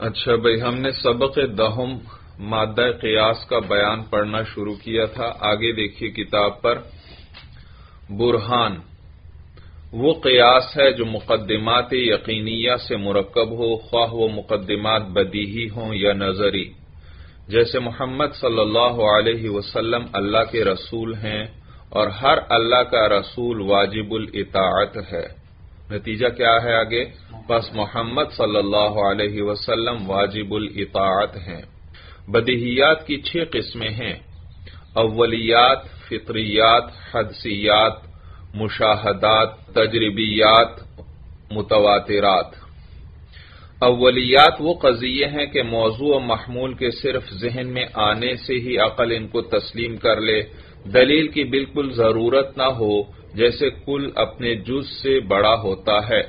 اچھا بھائی، ہم نے سبق دہم مادہ قیاس کا بیان پڑھنا شروع کیا تھا۔ آگے دیکھیے کتاب پر۔ برہان، وہ قیاس ہے جو مقدمات یقینیہ سے مرکب ہو، خواہ وہ مقدمات بدیہی ہوں یا نظری۔ جیسے محمد صلی اللہ علیہ وسلم اللہ کے رسول ہیں اور ہر اللہ کا رسول واجب الاطاعت ہے۔ نتیجہ کیا ہے آگے؟ بس محمد صلی اللہ علیہ وسلم واجب الاطاعت ہیں۔ بدیہیات کی چھ قسمیں ہیں۔ اولیات، فطریات، حدثیات، مشاہدات، تجربیات، متواترات۔ اولیات وہ قضیے ہیں کہ موضوع و محمول کے صرف ذہن میں آنے سے ہی عقل ان کو تسلیم کر لے دلیل کی بالکل ضرورت نہ ہو، جیسے کل اپنے جز سے بڑا ہوتا ہے۔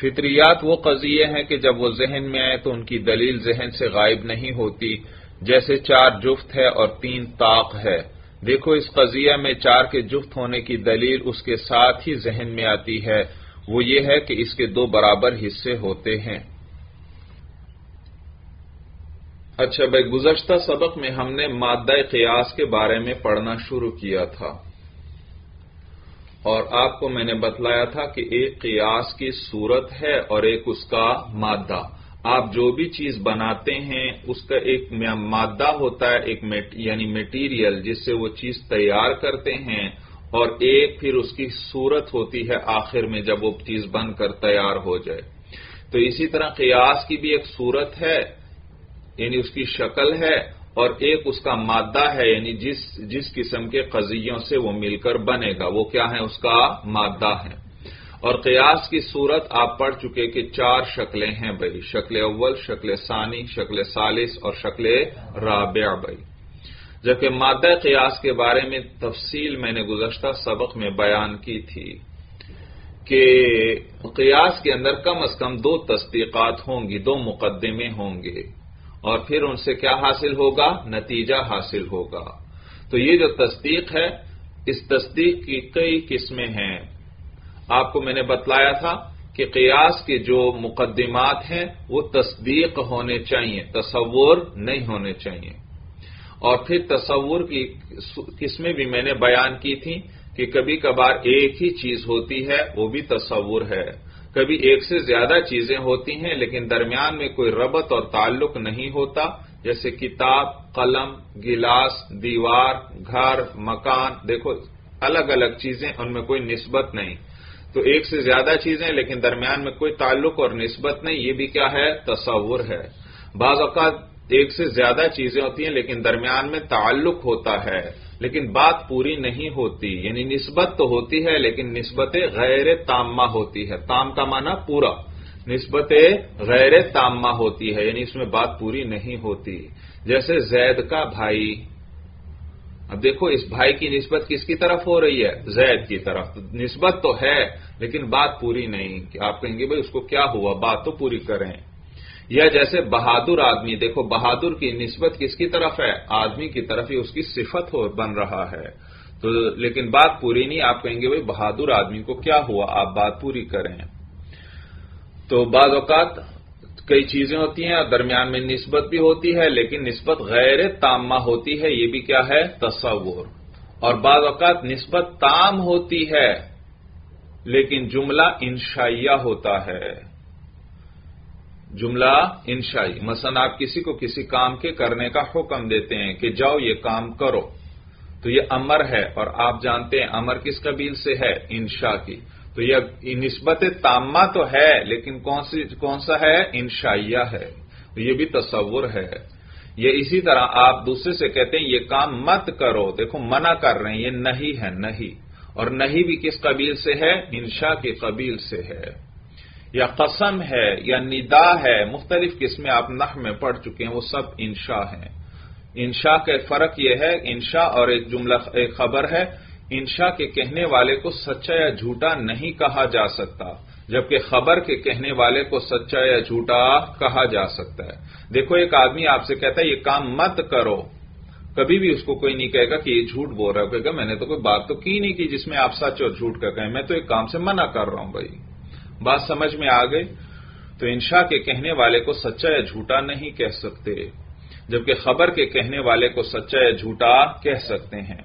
فطریات وہ قضیے ہیں کہ جب وہ ذہن میں آئے تو ان کی دلیل ذہن سے غائب نہیں ہوتی، جیسے چار جفت ہے اور تین طاق ہے۔ دیکھو، اس قضیہ میں چار کے جفت ہونے کی دلیل اس کے ساتھ ہی ذہن میں آتی ہے۔ وہ یہ ہے کہ اس کے دو برابر حصے ہوتے ہیں۔ اچھا بھائی، گزشتہ سبق میں ہم نے مادہ قیاس کے بارے میں پڑھنا شروع کیا تھا۔ اور آپ کو میں نے بتلایا تھا کہ ایک قیاس کی صورت ہے اور ایک اس کا مادہ۔ آپ جو بھی چیز بناتے ہیں، اس کا ایک مادہ ہوتا ہے، ایک یعنی میٹیریل جس سے وہ چیز تیار کرتے ہیں اور ایک پھر اس کی صورت ہوتی ہے آخر میں جب وہ چیز بن کر تیار ہو جائے۔ تو اسی طرح قیاس کی بھی ایک صورت ہے یعنی اس کی شکل ہے اور ایک اس کا مادہ ہے یعنی جس جس قسم کے قضیوں سے وہ مل کر بنے گا۔ وہ کیا ہے اس کا مادہ ہے۔ اور قیاس کی صورت آپ پڑھ چکے کہ چار شکلیں ہیں بھائی۔ شکل اول، شکل ثانی، شکل ثالث اور شکل رابع بھائی۔ جبکہ مادہ قیاس کے بارے میں تفصیل میں نے گزشتہ سبق میں بیان کی تھی کہ قیاس کے اندر کم از کم دو تصدیقات ہوں گی، دو مقدمے ہوں گے۔ اور پھر ان سے کیا حاصل ہوگا؟ نتیجہ حاصل ہوگا۔ تو یہ جو تصدیق ہے، اس تصدیق کی کئی قسمیں ہیں۔ آپ کو میں نے بتلایا تھا کہ قیاس کے جو مقدمات ہیں، وہ تصدیق ہونے چاہیے تصور نہیں ہونے چاہیے اور پھر تصور کی قسمیں بھی میں نے بیان کی تھی کہ کبھی کبھار ایک ہی چیز ہوتی ہے، وہ بھی تصور ہے۔ کبھی ایک سے زیادہ چیزیں ہوتی ہیں، لیکن درمیان میں کوئی ربط اور تعلق نہیں ہوتا، جیسے کتاب، قلم، گلاس، دیوار، گھر، مکان، دیکھو، الگ الگ چیزیں، ان میں کوئی نسبت نہیں۔ تو ایک سے زیادہ چیزیں، لیکن درمیان میں کوئی تعلق اور نسبت نہیں، یہ بھی کیا ہے؟ تصور ہے۔ بعض اوقات ایک سے زیادہ چیزیں ہوتی ہیں، لیکن درمیان میں تعلق ہوتا ہے۔ لیکن بات پوری نہیں ہوتی یعنی نسبت تو ہوتی ہے، لیکن نسبت غیر تامہ ہوتی ہے۔ تام کا معنی پورا۔ نسبت غیر تامہ ہوتی ہے یعنی اس میں بات پوری نہیں ہوتی۔ جیسے زید کا بھائی۔ اب دیکھو، اس بھائی کی نسبت کس کی طرف ہو رہی ہے؟ زید کی طرف۔ نسبت تو ہے، لیکن بات پوری نہیں۔ آپ کہیں گے، بھائی اس کو کیا ہوا؟ بات تو پوری کریں۔ یا جیسے بہادر آدمی، دیکھو، بہادر کی نسبت کس کی طرف ہے؟ آدمی کی طرف ہی اس کی صفت ہو، بن رہا ہے۔ تو لیکن بات پوری نہیں، آپ کہیں گے بھائی بہادر آدمی کو کیا ہوا؟ آپ بات پوری کریں۔ تو بعض اوقات کئی چیزیں ہوتی ہیں اور درمیان میں نسبت بھی ہوتی ہے، لیکن نسبت غیر تامہ ہوتی ہے، یہ بھی کیا ہے؟ تصور۔ اور بعض اوقات نسبت تام ہوتی ہے، لیکن جملہ انشائیہ ہوتا ہے۔ جملہ انشائی، مثلا آپ کسی کو کسی کام کے کرنے کا حکم دیتے ہیں کہ جاؤ یہ کام کرو، تو یہ امر ہے اور آپ جانتے ہیں امر کس قبیل سے ہے؟ انشا کی۔ تو یہ نسبت تامہ تو ہے، لیکن کون سی، کون سا ہے؟ انشائیہ ہے۔ یہ بھی تصور ہے۔ یہ اسی طرح آپ دوسرے سے کہتے ہیں، یہ کام مت کرو۔ دیکھو، منع کر رہے ہیں، یہ نہیں ہے، نہیں۔ اور نہیں بھی کس قبیل سے ہے؟ انشا کے قبیل سے ہے۔ یا قسم ہے یا ندا ہے، مختلف قسمیں آپ نح میں پڑھ چکے ہیں، وہ سب انشا ہیں۔ انشا کا فرق یہ ہے انشا اور ایک جملہ، ایک خبر ہے۔ انشا کے کہنے والے کو سچا یا جھوٹا نہیں کہا جا سکتا، جبکہ خبر کے کہنے والے کو سچا یا جھوٹا کہا جا سکتا ہے۔ دیکھو، ایک آدمی آپ سے کہتا ہے، یہ کام مت کرو۔ کبھی بھی اس کو کوئی نہیں کہے گا کہ یہ جھوٹ بول رہا ہے کہے گا، میں نے تو کوئی بات تو کی نہیں کی جس میں آپ سچ اور جھوٹ کا کہیں۔ میں تو ایک کام سے منع کر رہا ہوں بھائی۔ بات سمجھ میں آ گئی؟ تو انشاء کے کہنے والے کو سچا یا جھوٹا نہیں کہہ سکتے، جبکہ خبر کے کہنے والے کو سچا یا جھوٹا کہہ سکتے ہیں۔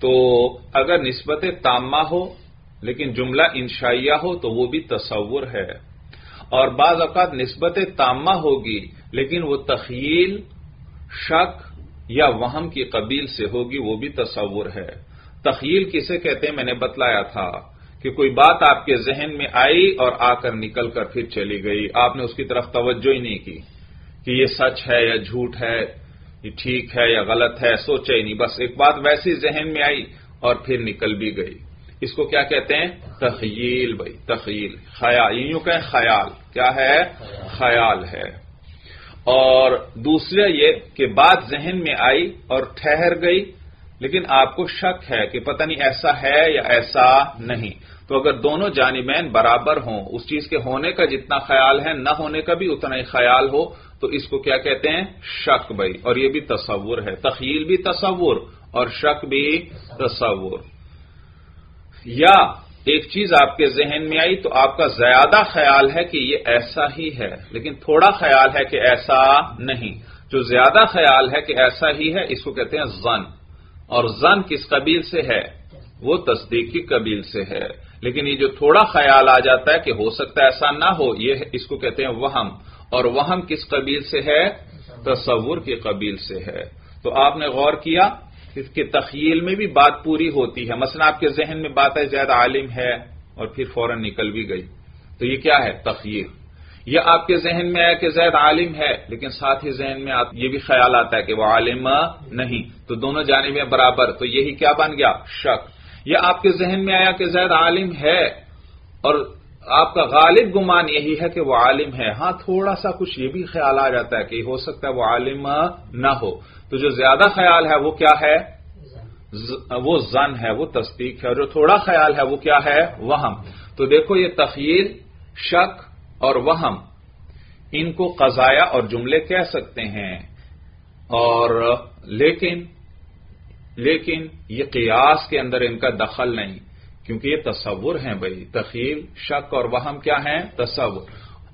تو اگر نسبت تامہ ہو، لیکن جملہ انشائیہ ہو، تو وہ بھی تصور ہے۔ اور بعض اوقات نسبت تامہ ہوگی، لیکن وہ تخیل، شک یا وہم کی قبیل سے ہوگی، وہ بھی تصور ہے۔ تخیل کسے کہتے ہیں؟ میں نے بتلایا تھا۔ کہ کوئی بات آپ کے ذہن میں آئی اور آ کر نکل کر پھر چلی گئی۔ آپ نے اس کی طرف توجہ ہی نہیں کی کہ یہ سچ ہے یا جھوٹ ہے، یہ ٹھیک ہے یا غلط ہے سوچا ہی نہیں۔ بس ایک بات ویسی ذہن میں آئی اور پھر نکل بھی گئی۔ اس کو کیا کہتے ہیں؟ تخیل بھائی، تخیل۔ خیال، یوں کہ خیال۔ کیا ہے؟ خیال ہے۔ اور دوسرا یہ کہ بات ذہن میں آئی اور ٹھہر گئی، لیکن آپ کو شک ہے کہ پتہ نہیں ایسا ہے یا ایسا نہیں۔ تو اگر دونوں جانبین برابر ہوں، اس چیز کے ہونے کا جتنا خیال ہے، نہ ہونے کا بھی اتنا ہی خیال ہو، تو اس کو کیا کہتے ہیں؟ شک بھائی۔ اور یہ بھی تصور ہے۔ تخیل بھی تصور اور شک بھی تصور۔ یا ایک چیز آپ کے ذہن میں آئی تو آپ کا زیادہ خیال ہے کہ یہ ایسا ہی ہے، لیکن تھوڑا خیال ہے کہ ایسا نہیں۔ جو زیادہ خیال ہے کہ ایسا ہی ہے، اس کو کہتے ہیں زن۔ اور زن کس قبیل سے ہے؟ وہ تصدیق کی قبیل سے ہے۔ لیکن یہ جو تھوڑا خیال آ جاتا ہے کہ ہو سکتا ہے ایسا نہ ہو، یہ اس کو کہتے ہیں وہم۔ اور وہم کس قبیل سے ہے؟ تصور کی قبیل سے ہے۔ تو آپ نے غور کیا کہ تخیل میں بھی بات پوری ہوتی ہے۔ مثلا آپ کے ذہن میں بات ہے زیادہ عالم ہے اور پھر فوراً نکل بھی گئی۔ تو یہ کیا ہے؟ تخیل۔ یہ آپ کے ذہن میں ہے کہ زید عالم ہے، لیکن ساتھ ہی ذہن میں یہ بھی خیال آتا ہے کہ وہ عالم نہیں۔ تو دونوں جانبیں برابر۔ تو یہی کیا بن گیا؟ شک۔ یہ آپ کے ذہن میں آیا کہ زید عالم ہے اور آپ کا غالب گمان یہی ہے کہ وہ عالم ہے۔ ہاں تھوڑا سا کچھ یہ بھی خیال آ جاتا ہے کہ ہو سکتا ہے وہ عالم نہ ہو۔ تو جو زیادہ خیال ہے وہ کیا ہے؟ وہ زن ہے، وہ تصدیق ہے۔ اور جو تھوڑا خیال ہے وہ کیا ہے؟ وہم۔ تو دیکھو، یہ تخیل، شک اور وہم، ان کو قضایا اور جملے کہہ سکتے ہیں۔ اور لیکن لیکن یہ قیاس کے اندر ان کا دخل نہیں، کیونکہ یہ تصور ہیں بھائی۔ تخیل شک اور وہم کیا ہیں؟ تصور۔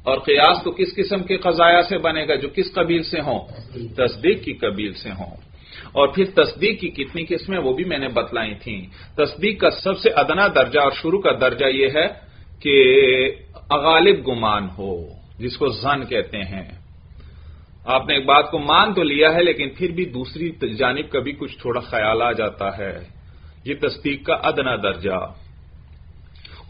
اور قیاس تو کس قسم کے قضایا سے بنے گا جو کس قبیل سے ہوں؟ تصدیق کی قبیل سے ہوں۔ اور پھر تصدیق کی کتنی قسمیں وہ بھی میں نے بتلائی تھیں۔ تصدیق کا سب سے ادنا درجہ اور شروع کا درجہ یہ ہے کہ اغالب گمان ہو، جس کو زن کہتے ہیں۔ آپ نے ایک بات کو مان تو لیا ہے، لیکن پھر بھی دوسری جانب کا بھی کچھ تھوڑا خیال آ جاتا ہے۔ یہ تصدیق کا ادنا درجہ۔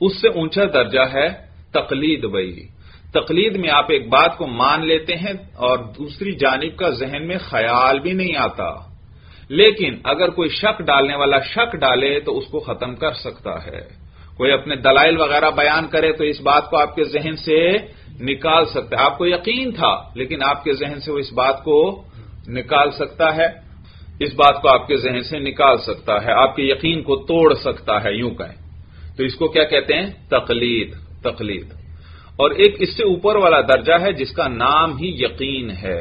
اس سے اونچا درجہ ہے تقلید بئی تقلید میں آپ ایک بات کو مان لیتے ہیں اور دوسری جانب کا ذہن میں خیال بھی نہیں آتا۔ لیکن اگر کوئی شک ڈالنے والا شک ڈالے تو اس کو ختم کر سکتا ہے۔ کوئی اپنے دلائل وغیرہ بیان کرے تو اس بات کو آپ کے ذہن سے نکال سکتا ہے۔ آپ کو یقین تھا، لیکن آپ کے ذہن سے وہ اس بات کو نکال سکتا ہے۔ اس بات کو آپ کے ذہن سے نکال سکتا ہے۔ آپ کے یقین کو توڑ سکتا ہے، یوں کہیں۔ تو اس کو کیا کہتے ہیں؟ تقلید تقلید۔ اور ایک اس سے اوپر والا درجہ ہے جس کا نام ہی یقین ہے۔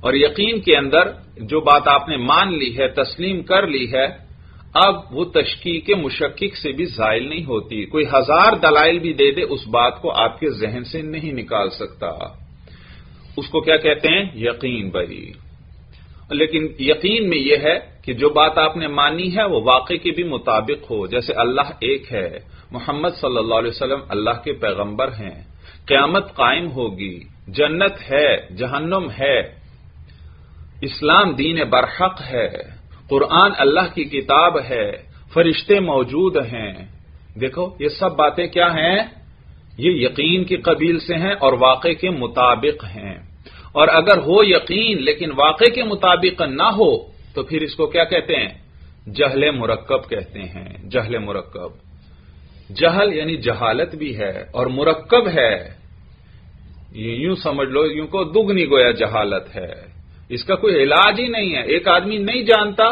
اور یقین کے اندر جو بات آپ نے مان لی ہے، تسلیم کر لی ہے اب وہ تشکیق مشکک سے بھی زائل نہیں ہوتی۔ کوئی ہزار دلائل بھی دے دے، اس بات کو آپ کے ذہن سے نہیں نکال سکتا۔ اس کو کیا کہتے ہیں؟ یقین بھائی لیکن یقین میں یہ ہے کہ جو بات آپ نے مانی ہے، وہ واقع کے بھی مطابق ہو۔ جیسے اللہ ایک ہے، محمد صلی اللہ علیہ وسلم اللہ کے پیغمبر ہیں۔ قیامت قائم ہوگی، جنت ہے، جہنم ہے۔ اسلام دین برحق ہے۔ قرآن اللہ کی کتاب ہے، فرشتے موجود ہیں۔ دیکھو، یہ سب باتیں کیا ہیں؟ یہ یقین کی قبیل سے ہیں اور واقع کے مطابق ہیں۔ اور اگر ہو یقین لیکن واقع کے مطابق نہ ہو، تو پھر اس کو کیا کہتے ہیں؟ جہل مرکب کہتے ہیں۔ جہل مرکب۔ جہل یعنی جہالت بھی ہے اور مرکب ہے۔ یوں سمجھ لو، یوں کو دگنی گویا جہالت ہے۔ اس کا کوئی علاج ہی نہیں ہے۔ ایک آدمی نہیں جانتا،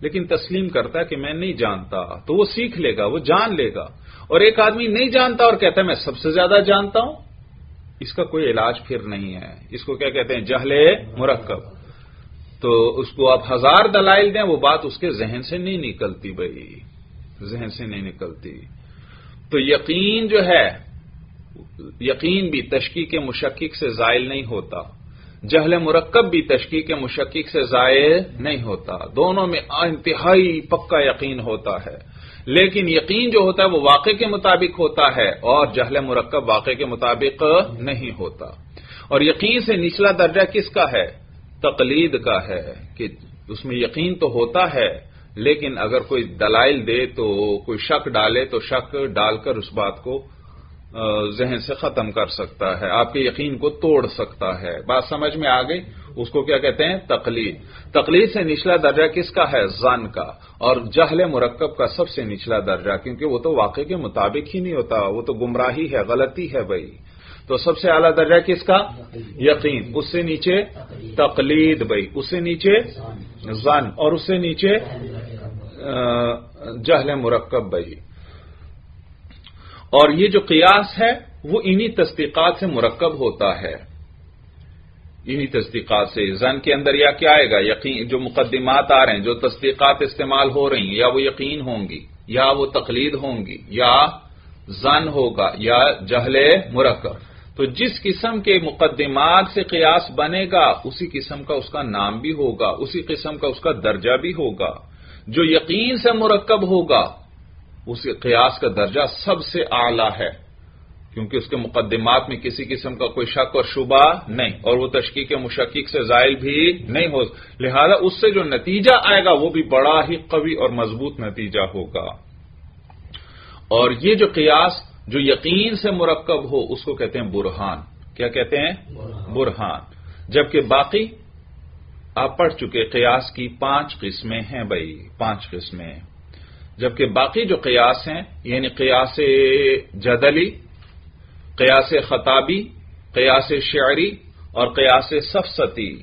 لیکن تسلیم کرتا ہے کہ میں نہیں جانتا۔ تو وہ سیکھ لے گا، وہ جان لے گا۔ اور ایک آدمی نہیں جانتا اور کہتا ہے، میں سب سے زیادہ جانتا ہوں۔ اس کا کوئی علاج پھر نہیں ہے۔ اس کو کیا کہتے ہیں؟ جہل مرکب۔ تو اس کو آپ ہزار دلائل دیں، وہ بات اس کے ذہن سے نہیں نکلتی بھائی۔ ذہن سے نہیں نکلتی۔ تو یقین جو ہے، یقین بھی تشکیق مشکک سے زائل نہیں ہوتا۔ جہل مرکب بھی تشکیق مشکک سے زائل نہیں ہوتا۔ دونوں میں انتہائی پکا یقین ہوتا ہے۔ لیکن یقین جو ہوتا ہے وہ واقع کے مطابق ہوتا ہے اور جہل مرکب واقع کے مطابق نہیں ہوتا۔ اور یقین سے نچلا درجہ کس کا ہے؟ تقلید کا ہے کہ اس میں یقین تو ہوتا ہے، لیکن اگر کوئی دلائل دے تو، کوئی شک ڈالے تو شک ڈال کر اس بات کو ذہن سے ختم کر سکتا ہے، آپ کے یقین کو توڑ سکتا ہے۔ بات سمجھ میں آ گئی؟ اس کو کیا کہتے ہیں؟ تقلید۔ تقلید سے نچلا درجہ کس کا ہے؟ زن کا۔ اور جہل مرکب کا سب سے نچلا درجہ، کیونکہ وہ تو واقع کے مطابق ہی نہیں ہوتا، وہ تو گمراہی ہے، غلطی ہے بھائی۔ تو سب سے اعلیٰ درجہ کس کا؟ یقین۔ اس سے نیچے تقلید بھائی۔ اس سے نیچے زن۔ اور اس سے نیچے جہل مرکب بھائی۔ اور یہ جو قیاس ہے، وہ انہی تصدیقات سے مرکب ہوتا ہے۔ انہی تصدیقات سے زن کے اندر یا کیا آئے گا؟ یقین، جو مقدمات آ رہے ہیں، جو تصدیقات استعمال ہو رہی ہیں، یا وہ یقین ہوں گی، یا وہ تقلید ہوں گی، یا زن ہوگا، یا جہل مرکب۔ تو جس قسم کے مقدمات سے قیاس بنے گا، اسی قسم کا اس کا نام بھی ہوگا، اسی قسم کا اس کا درجہ بھی ہوگا۔ جو یقین سے مرکب ہوگا اس قیاس کا درجہ سب سے اعلی ہے کیونکہ اس کے مقدمات میں کسی قسم کا کوئی شک اور شبہ نہیں اور وہ تشکیق مشکک سے زائل بھی نہیں ہو لہذا اس سے جو نتیجہ آئے گا وہ بھی بڑا ہی قوی اور مضبوط نتیجہ ہوگا۔ اور یہ جو قیاس جو یقین سے مرکب ہو اس کو کہتے ہیں برہان۔ کیا کہتے ہیں؟ برہان۔ جبکہ باقی آپ پڑھ چکے قیاس کی پانچ قسمیں ہیں بھائی پانچ قسمیں۔ جبکہ باقی جو قیاس ہیں یعنی قیاس جدلی، قیاس خطابی، قیاس شعری اور قیاس سفستی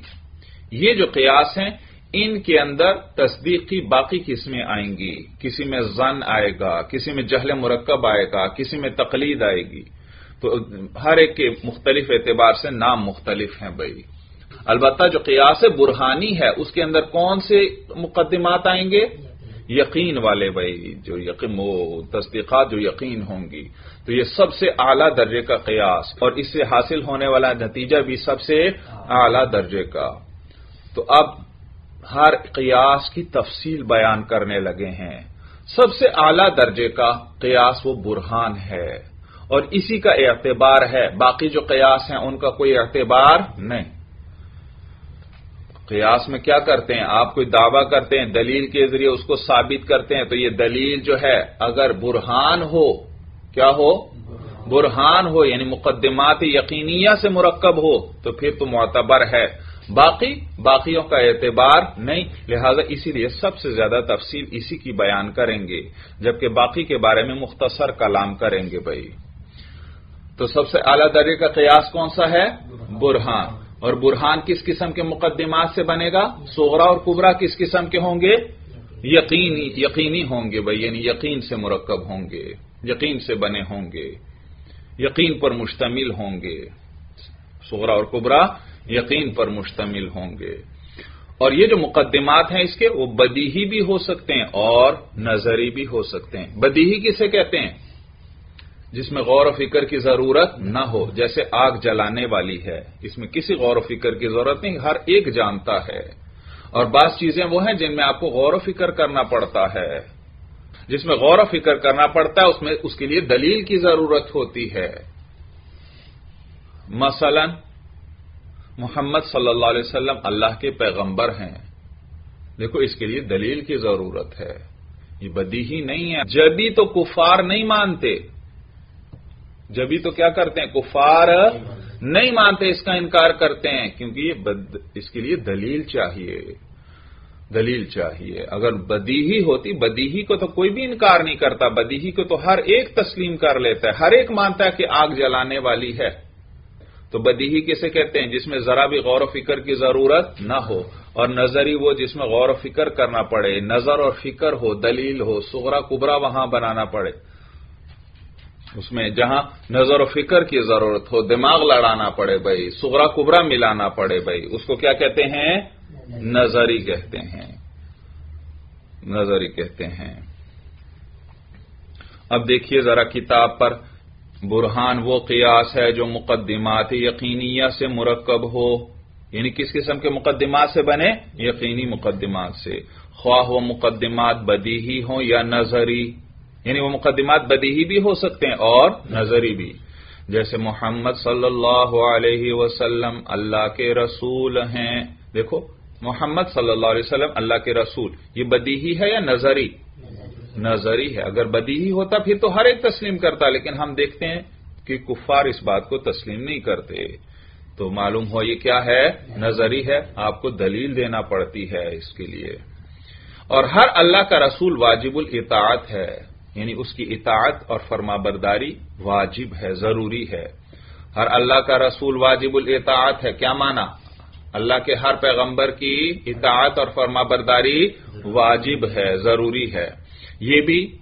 یہ جو قیاس ہیں، ان کے اندر تصدیق کی باقی قسمیں آئیں گی۔ کسی میں زن آئے گا، کسی میں جہل مرکب آئے گا، کسی میں تقلید آئے گی۔ تو ہر ایک کے مختلف اعتبار سے نام مختلف ہیں بھائی۔ البتہ جو قیاس برہانی ہے، اس کے اندر کون سے مقدمات آئیں گے؟ یقین والے بھائی، جو یقین، وہ تصدیقات جو یقین ہوں گی، تو یہ سب سے اعلیٰ درجے کا قیاس، اور اس سے حاصل ہونے والا نتیجہ بھی سب سے اعلیٰ درجے کا۔ تو اب ہر قیاس کی تفصیل بیان کرنے لگے ہیں۔ سب سے اعلیٰ درجے کا قیاس وہ برہان ہے، اور اسی کا اعتبار ہے۔ باقی جو قیاس ہیں، ان کا کوئی اعتبار نہیں۔ قیاس میں کیا کرتے ہیں؟ آپ کوئی دعویٰ کرتے ہیں، دلیل کے ذریعے اس کو ثابت کرتے ہیں، تو یہ دلیل جو ہے، اگر برہان ہو، کیا ہو؟ برہان ہو یعنی مقدمات یقینیہ سے مرکب ہو، تو پھر تو معتبر ہے۔ باقی، باقیوں کا اعتبار نہیں، لہذا اسی لیے سب سے زیادہ تفصیل اسی کی بیان کریں گے، جبکہ باقی کے بارے میں مختصر کلام کریں گے بھائی۔ تو سب سے اعلیٰ درجے کا قیاس کون سا ہے؟ برہان۔ اور برہان کس قسم کے مقدمات سے بنے گا؟ سوغرا اور کبرا کس قسم کے ہوں گے؟ یقینی یقینی ہوں گے بھائی یعنی یقین سے مرکب ہوں گے، یقین سے بنے ہوں گے، یقین پر مشتمل ہوں گے۔ سغرا اور کبرا یقین پر مشتمل ہوں گے۔ اور یہ جو مقدمات ہیں اس کے، وہ بدیہی بھی ہو سکتے ہیں اور نظری بھی ہو سکتے ہیں۔ بدیہی کسے کہتے ہیں؟ جس میں غور و فکر کی ضرورت نہ ہو، جیسے آگ جلانے والی ہے۔ اس میں کسی غور و فکر کی ضرورت نہیں، ہر ایک جانتا ہے۔ اور بعض چیزیں وہ ہیں جن میں آپ کو غور و فکر کرنا پڑتا ہے۔ جس میں غور و فکر کرنا پڑتا ہے، اس میں اس کے لیے دلیل کی ضرورت ہوتی ہے۔ مثلا، محمد صلی اللہ علیہ وسلم اللہ کے پیغمبر ہیں۔ دیکھو، اس کے لیے دلیل کی ضرورت ہے۔ یہ بدی ہی نہیں ہے۔ جبھی تو کفار نہیں مانتے۔ جبھی تو کیا کرتے ہیں؟ کفار نہیں مانتے، اس کا انکار کرتے ہیں، کیونکہ یہ بد، اس کے لیے دلیل چاہیے۔ دلیل چاہیے۔ اگر بدیہی ہوتی بدیہی کو تو کوئی بھی انکار نہیں کرتا۔ بدیہی کو تو ہر ایک تسلیم کر لیتا ہے۔ ہر ایک مانتا ہے کہ آگ جلانے والی ہے۔ تو بدیہی کسے کہتے ہیں؟ جس میں ذرا بھی غور و فکر کی ضرورت نہ ہو۔ اور نظری وہ جس میں غور و فکر کرنا پڑے۔ نظر اور فکر ہو، دلیل ہو، سغرا کبرا وہاں بنانا پڑے۔ اس میں جہاں نظر و فکر کی ضرورت ہو، دماغ لڑانا پڑے بھائی، سغرا کبرا ملانا پڑے بھائی، اس کو کیا کہتے ہیں؟ نظری کہتے ہیں۔ نظری کہتے ہیں۔ اب دیکھیے ذرا کتاب پر۔ برہان وہ قیاس ہے جو مقدمات یقینیہ سے مرکب ہو۔ یعنی کس قسم کے مقدمات سے بنے؟ یقینی مقدمات سے۔ خواہ وہ مقدمات بدی ہی ہوں یا نظری۔ یعنی وہ مقدمات بدی ہی بھی ہو سکتے ہیں اور نظری بھی۔ جیسے محمد صلی اللہ علیہ وسلم اللہ کے رسول ہیں۔ دیکھو، محمد صلی اللہ علیہ وسلم اللہ کے رسول، یہ بدی ہی ہے یا نظری؟ نظری ہے۔ اگر بدیہی ہوتا پھر تو ہر ایک تسلیم کرتا، لیکن ہم دیکھتے ہیں کہ کفار اس بات کو تسلیم نہیں کرتے۔ تو معلوم ہو یہ کیا ہے؟ نظری ہے۔ آپ کو دلیل دینا پڑتی ہے اس کے لیے۔ اور ہر اللہ کا رسول واجب الاطاعت ہے۔ یعنی اس کی اطاعت اور فرما برداری واجب ہے، ضروری ہے۔ ہر اللہ کا رسول واجب الاطاعت ہے، کیا مانا؟ اللہ کے ہر پیغمبر کی اطاعت اور فرما برداری واجب ہے، ضروری ہے۔ یہ بھی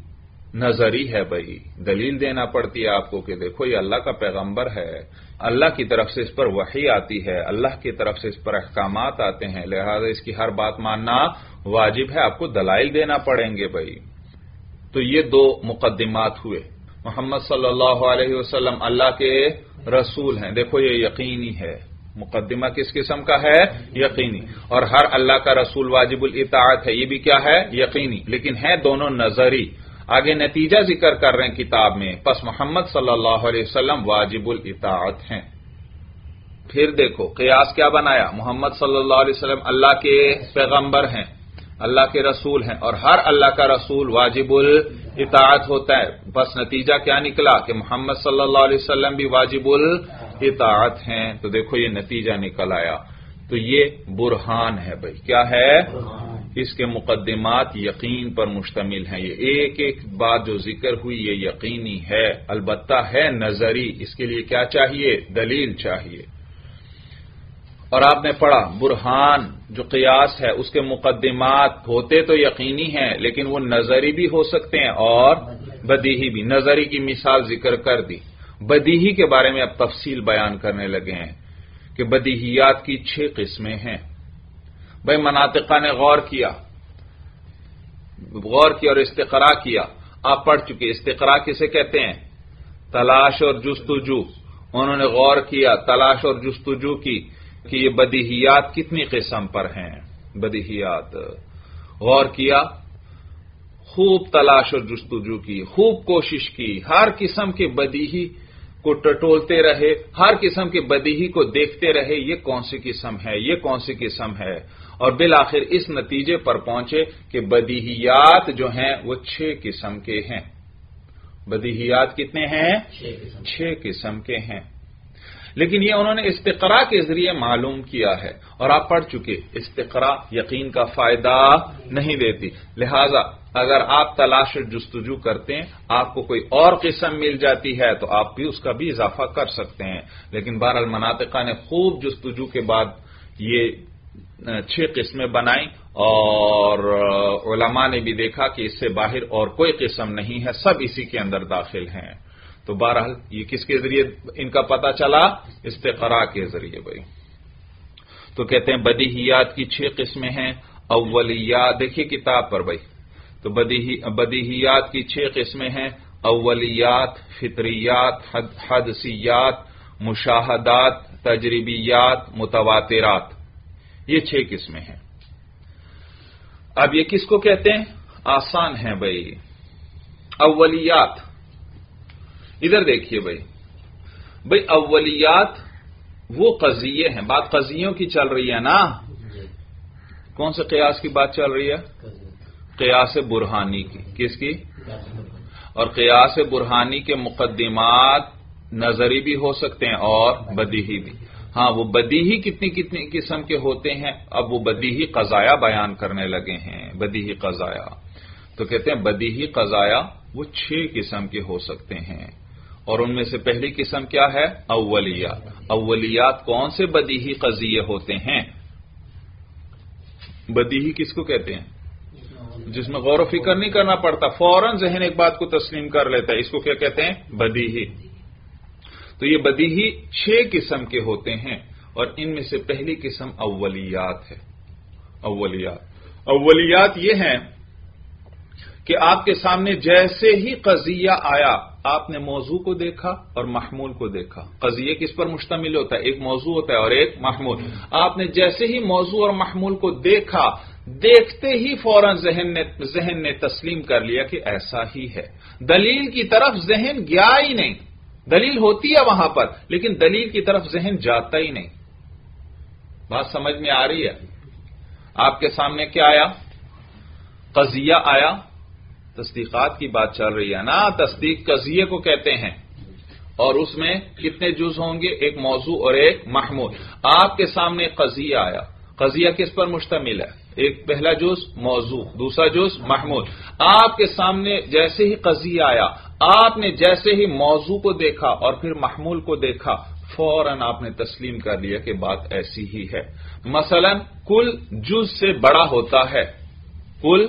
نظری ہے بھائی۔ دلیل دینا پڑتی ہے آپ کو کہ دیکھو، یہ اللہ کا پیغمبر ہے۔ اللہ کی طرف سے اس پر وحی آتی ہے، اللہ کی طرف سے اس پر احکامات آتے ہیں۔ لہذا اس کی ہر بات ماننا واجب ہے۔ آپ کو دلائل دینا پڑیں گے بھائی۔ تو یہ دو مقدمات ہوئے۔ محمد صلی اللہ علیہ وسلم اللہ کے رسول ہیں۔ دیکھو یہ یقینی ہے۔ مقدمہ کس قسم کا ہے؟ یقینی۔ اور ہر اللہ کا رسول واجب الاطاعت ہے، یہ بھی کیا ہے؟ یقینی۔ لیکن ہے دونوں نظری۔ آگے نتیجہ ذکر کر رہے ہیں کتاب میں۔ پس محمد صلی اللہ علیہ وسلم واجب الاطاعت ہیں۔ پھر دیکھو، قیاس کیا بنایا؟ محمد صلی اللہ علیہ وسلم اللہ کے پیغمبر ہیں۔ اللہ کے رسول ہیں اور ہر اللہ کا رسول واجب الاطاعت ہوتا ہے۔ بس نتیجہ کیا نکلا کہ محمد صلی اللہ علیہ وسلم بھی واجب الاطاعت ہیں۔ تو دیکھو یہ نتیجہ نکل آیا۔ تو یہ برہان ہے بھائی۔ کیا ہے؟ اس کے مقدمات یقین پر مشتمل ہیں۔ یہ ایک ایک بات جو ذکر ہوئی، یہ یقینی ہے۔ البتہ ہے نظری۔ اس کے لیے کیا چاہیے؟ دلیل چاہیے۔ اور آپ نے پڑھا، برہان جو قیاس ہے، اس کے مقدمات ہوتے تو یقینی ہیں، لیکن وہ نظری بھی ہو سکتے ہیں اور بدیہی بھی۔ نظری کی مثال ذکر کر دی۔ بدیہی کے بارے میں اب تفصیل بیان کرنے لگے ہیں کہ بدیہیات کی چھ قسمیں ہیں۔ بھائی، مناطقہ نے غور کیا غور کیا اور استقرا کیا۔ آپ پڑھ چکے، استقرا کسے کہتے ہیں؟ تلاش اور جستجو۔ انہوں نے غور کیا، تلاش اور جستجو کی۔ کہ یہ بدیہیات کتنی قسم پر ہیں؟ بدیہیات غور کیا خوب تلاش اور جستجو کی خوب کوشش کی ہر قسم کے بدیہی کو ٹٹولتے رہے ہر قسم کے بدیہی کو دیکھتے رہے یہ کون سی قسم ہے یہ کون سی قسم ہے؟ اور بالآخر اس نتیجے پر پہنچے کہ بدیہیات جو ہیں وہ چھ قسم کے ہیں۔ بدیہیات کتنے ہیں؟ چھ قسم۔ کے ہیں۔ لیکن یہ انہوں نے استقرا کے ذریعے معلوم کیا ہے اور آپ پڑھ چکے استقرا یقین کا فائدہ نہیں دیتی۔ لہذا اگر آپ تلاش جستجو کرتے ہیں، آپ کو کوئی اور قسم مل جاتی ہے تو آپ بھی اس کا بھی اضافہ کر سکتے ہیں۔ لیکن بہر المناطقہ نے خوب جستجو کے بعد یہ چھ قسمیں بنائیں اور علماء نے بھی دیکھا کہ اس سے باہر اور کوئی قسم نہیں ہے، سب اسی کے اندر داخل ہیں۔ تو بہرحال یہ کس کے ذریعے ان کا پتہ چلا؟ استقرا کے ذریعے بھائی۔ تو کہتے ہیں بدیہیات کی چھ قسمیں ہیں اولیات دیکھیے کتاب پر بھائی۔ تو بدیہیات کی چھ قسمیں ہیں اولیات فطریات حدسیات مشاہدات، تجربیات، متواترات۔ یہ چھ قسمیں ہیں۔ اب یہ کس کو کہتے ہیں؟ آسان ہے بھائی۔ اولیات ادھر دیکھیے بھائی۔ بھائی اولیات وہ قضیے ہیں۔ بات قضیوں کی چل رہی ہے نا۔ کون سے قیاس کی بات چل رہی ہے؟ قیاس برہانی کی۔ کس کی؟ اور قیاس برہانی کے مقدمات نظری بھی ہو سکتے ہیں اور بدیہی بھی۔ ہاں وہ بدیہی کتنی کتنی قسم کے ہوتے ہیں۔ اب وہ بدیہی قضایا بیان کرنے لگے ہیں۔ بدیہی قضایا۔ تو کہتے ہیں بدیہی قضایا وہ چھ قسم کے ہو سکتے ہیں۔ اور ان میں سے پہلی قسم کیا ہے؟ اولیات۔ اولیات کون سے بدیہی قضیے ہوتے ہیں؟ بدیہی کس کو کہتے ہیں؟ جس میں غور و فکر نہیں کرنا پڑتا، فوراً ذہن ایک بات کو تسلیم کر لیتا ہے۔ اس کو کیا کہتے ہیں؟ بدیہی۔ تو یہ بدیہی چھ قسم کے ہوتے ہیں اور ان میں سے پہلی قسم اولیات ہے۔ اولیات۔ اولیات یہ ہیں کہ آپ کے سامنے جیسے ہی قضیہ آیا، آپ نے موضوع کو دیکھا اور محمول کو دیکھا۔ قضیہ کس پر مشتمل ہوتا ہے؟ ایک موضوع ہوتا ہے اور ایک محمول۔ آپ نے جیسے ہی موضوع اور محمول کو دیکھا، دیکھتے ہی فوراً ذہن نے ذہن نے تسلیم کر لیا کہ ایسا ہی ہے۔ دلیل کی طرف ذہن گیا ہی نہیں۔ دلیل ہوتی ہے وہاں پر، لیکن دلیل کی طرف ذہن جاتا ہی نہیں۔ بات سمجھ میں آ رہی ہے؟ آپ کے سامنے کیا آیا؟ قضیہ آیا۔ تصدیقات کی بات چل رہی ہے نا، تصدیق قضیے کو کہتے ہیں۔ اور اس میں کتنے جز ہوں گے؟ ایک موضوع اور ایک محمود آپ کے سامنے قضیہ آیا۔ قضیہ کس پر مشتمل ہے؟ ایک پہلا جز، موضوع۔ دوسرا جز محمود آپ کے سامنے جیسے ہی قضیہ آیا، آپ نے جیسے ہی موضوع کو دیکھا اور پھر محمول کو دیکھا، فوراً آپ نے تسلیم کر لیا کہ بات ایسی ہی ہے۔ مثلا، کل جز سے بڑا ہوتا ہے۔ کل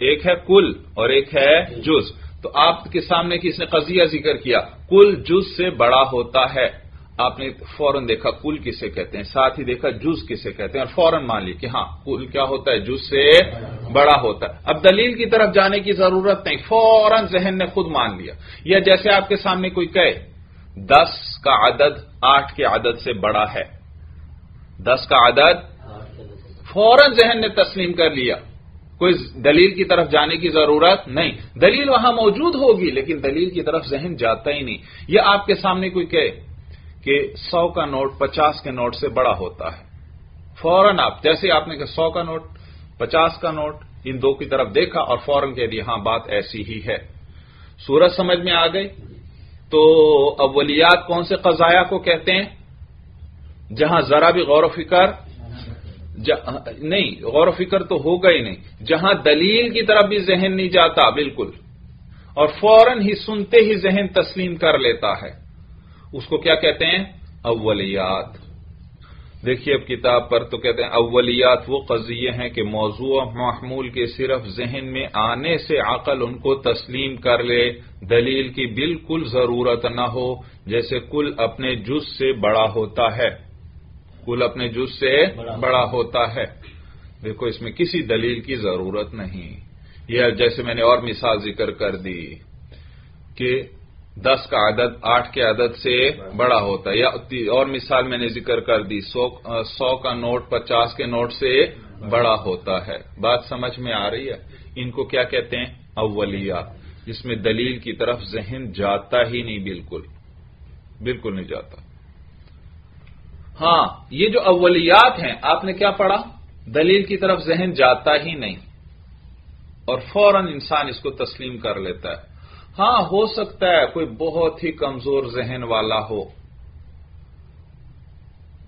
ایک ہے کل اور ایک ہے جز۔ تو آپ کے سامنے کس نے قضیہ ذکر کیا، کل جز سے بڑا ہوتا ہے۔ آپ نے فوراً دیکھا کل کسے کہتے ہیں، ساتھ ہی دیکھا جز کسے کہتے ہیں، اور فوراً مان لی کہ ہاں کل کیا ہوتا ہے؟ جز سے بڑا ہوتا ہے۔ اب دلیل کی طرف جانے کی ضرورت نہیں، فوراً ذہن نے خود مان لیا۔ یا جیسے آپ کے سامنے کوئی کہے، دس کا عدد آٹھ کے عدد سے بڑا ہے۔ دس کا عدد فوراً ذہن نے تسلیم کر لیا۔ کوئی دلیل کی طرف جانے کی ضرورت نہیں۔ دلیل وہاں موجود ہوگی، لیکن دلیل کی طرف ذہن جاتا ہی نہیں۔ یا آپ کے سامنے کوئی کہے کہ سو کا نوٹ پچاس کے نوٹ سے بڑا ہوتا ہے۔ فوراً آپ، جیسے آپ نے کہا سو کا نوٹ، پچاس کا نوٹ، ان دو کی طرف دیکھا اور فوراً کہہ دیا ہاں بات ایسی ہی ہے۔ سورج سمجھ میں آ گئی۔ تو اولیات کون سے قضایا کو کہتے ہیں؟ جہاں ذرا بھی غور و فکر نہیں، غور و فکر تو ہوگا ہی نہیں۔ جہاں دلیل کی طرف بھی ذہن نہیں جاتا، بالکل۔ اور فوراً ہی سنتے ہی ذہن تسلیم کر لیتا ہے۔ اس کو کیا کہتے ہیں؟ اولیات۔ دیکھیے، اب کتاب پر تو کہتے ہیں، اولیات وہ قضیے ہیں کہ موضوع محمول کے صرف ذہن میں آنے سے عقل ان کو تسلیم کر لے۔ دلیل کی بالکل ضرورت نہ ہو، جیسے کل اپنے جز سے بڑا ہوتا ہے۔ کل اپنے جز سے بڑا ہوتا ہے۔ دیکھو، اس میں کسی دلیل کی ضرورت نہیں۔ یہ جیسے میں نے اور مثال ذکر کر دی کہ دس کا عدد آٹھ کے عدد سے بڑا ہوتا ہے۔ یا اور مثال میں نے ذکر کر دی، سو کا نوٹ پچاس کے نوٹ سے بڑا ہوتا ہے۔ بات سمجھ میں آ رہی ہے؟ ان کو کیا کہتے ہیں؟ اولیات جس میں دلیل کی طرف ذہن جاتا ہی نہیں، بالکل بالکل نہیں جاتا۔ ہاں یہ جو اولیات ہیں، آپ نے کیا پڑھا؟ دلیل کی طرف ذہن جاتا ہی نہیں۔ اور فوراً انسان اس کو تسلیم کر لیتا ہے۔ ہاں ہو سکتا ہے کوئی بہت ہی کمزور ذہن والا ہو۔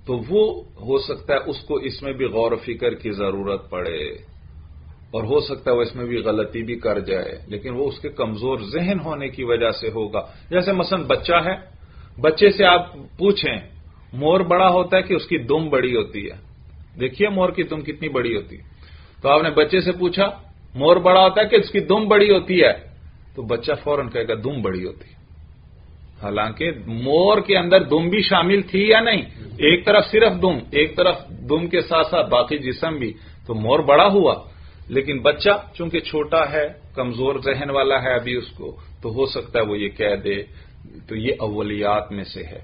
تو وہ ہو سکتا ہے اس کو اس میں بھی غور و فکر کی ضرورت پڑے۔ اور ہو سکتا ہے وہ اس میں بھی غلطی بھی کر جائے۔ لیکن وہ اس کے کمزور ذہن ہونے کی وجہ سے ہوگا۔ جیسے مثلا بچہ ہے۔ بچے سے آپ پوچھیں مور بڑا ہوتا ہے کہ اس کی دم بڑی ہوتی ہے۔ دیکھیے مور کی دم کتنی بڑی ہوتی ہے۔ تو آپ نے بچے سے پوچھا، مور بڑا ہوتا ہے کہ اس کی دم بڑی ہوتی ہے؟ تو بچہ فوراً کہے گا، دم بڑی ہوتی حالانکہ مور کے اندر دم بھی شامل تھی یا نہیں؟ ایک طرف صرف دم، ایک طرف دم کے ساتھ ساتھ باقی جسم بھی۔ تو مور بڑا ہوا۔ لیکن بچہ چونکہ چھوٹا ہے، کمزور ذہن والا ہے ابھی اس کو، تو ہو سکتا ہے وہ یہ کہہ دے۔ تو یہ اولیات میں سے ہے۔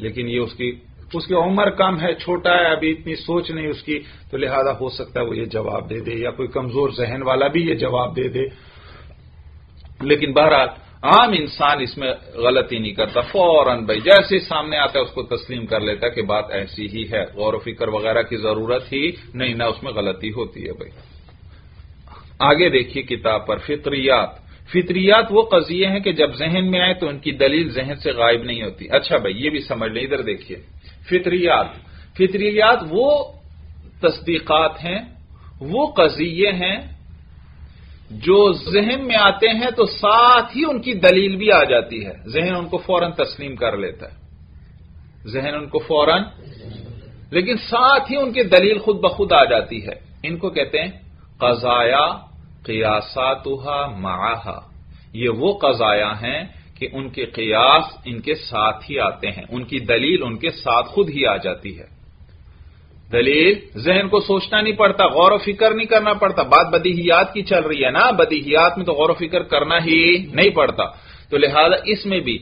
لیکن یہ اس کی اس کی عمر کم ہے، چھوٹا ہے، ابھی اتنی سوچ نہیں اس کی، تو لہذا ہو سکتا ہے وہ یہ جواب دے دے یا کوئی کمزور ذہن والا بھی یہ جواب دے دے۔ لیکن بہرحال عام انسان اس میں غلطی نہیں کرتا، فوراً بھائی جیسے سامنے آتا ہے اس کو تسلیم کر لیتا کہ بات ایسی ہی ہے، غور و فکر وغیرہ کی ضرورت ہی نہیں، نہ اس میں غلطی ہوتی ہے بھائی۔ آگے دیکھیے کتاب پر، فطریات۔ فطریات وہ قضیے ہیں کہ جب ذہن میں آئے تو ان کی دلیل ذہن سے غائب نہیں ہوتی۔ اچھا بھائی، یہ بھی سمجھ لیں، ادھر دیکھیے۔ فطریات۔ فطریات وہ تصدیقات ہیں، وہ قضیے ہیں جو ذہن میں آتے ہیں تو ساتھ ہی ان کی دلیل بھی آ جاتی ہے۔ ذہن ان کو فوراً تسلیم کر لیتا ہے۔ ذہن ان کو فوراً، لیکن ساتھ ہی ان کی دلیل خود بخود آ جاتی ہے۔ ان کو کہتے ہیں قضایا قیاسات معاہا یہ وہ قضایا ہیں کہ ان کے قیاس ان کے ساتھ ہی آتے ہیں، ان کی دلیل ان کے ساتھ خود ہی آ جاتی ہے۔ دلیل ذہن کو سوچنا نہیں پڑتا، غور و فکر نہیں کرنا پڑتا۔ بات بدیہیات کی چل رہی ہے نا، بدیہیات میں تو غور و فکر کرنا ہی نہیں پڑتا۔ تو لہذا اس میں بھی،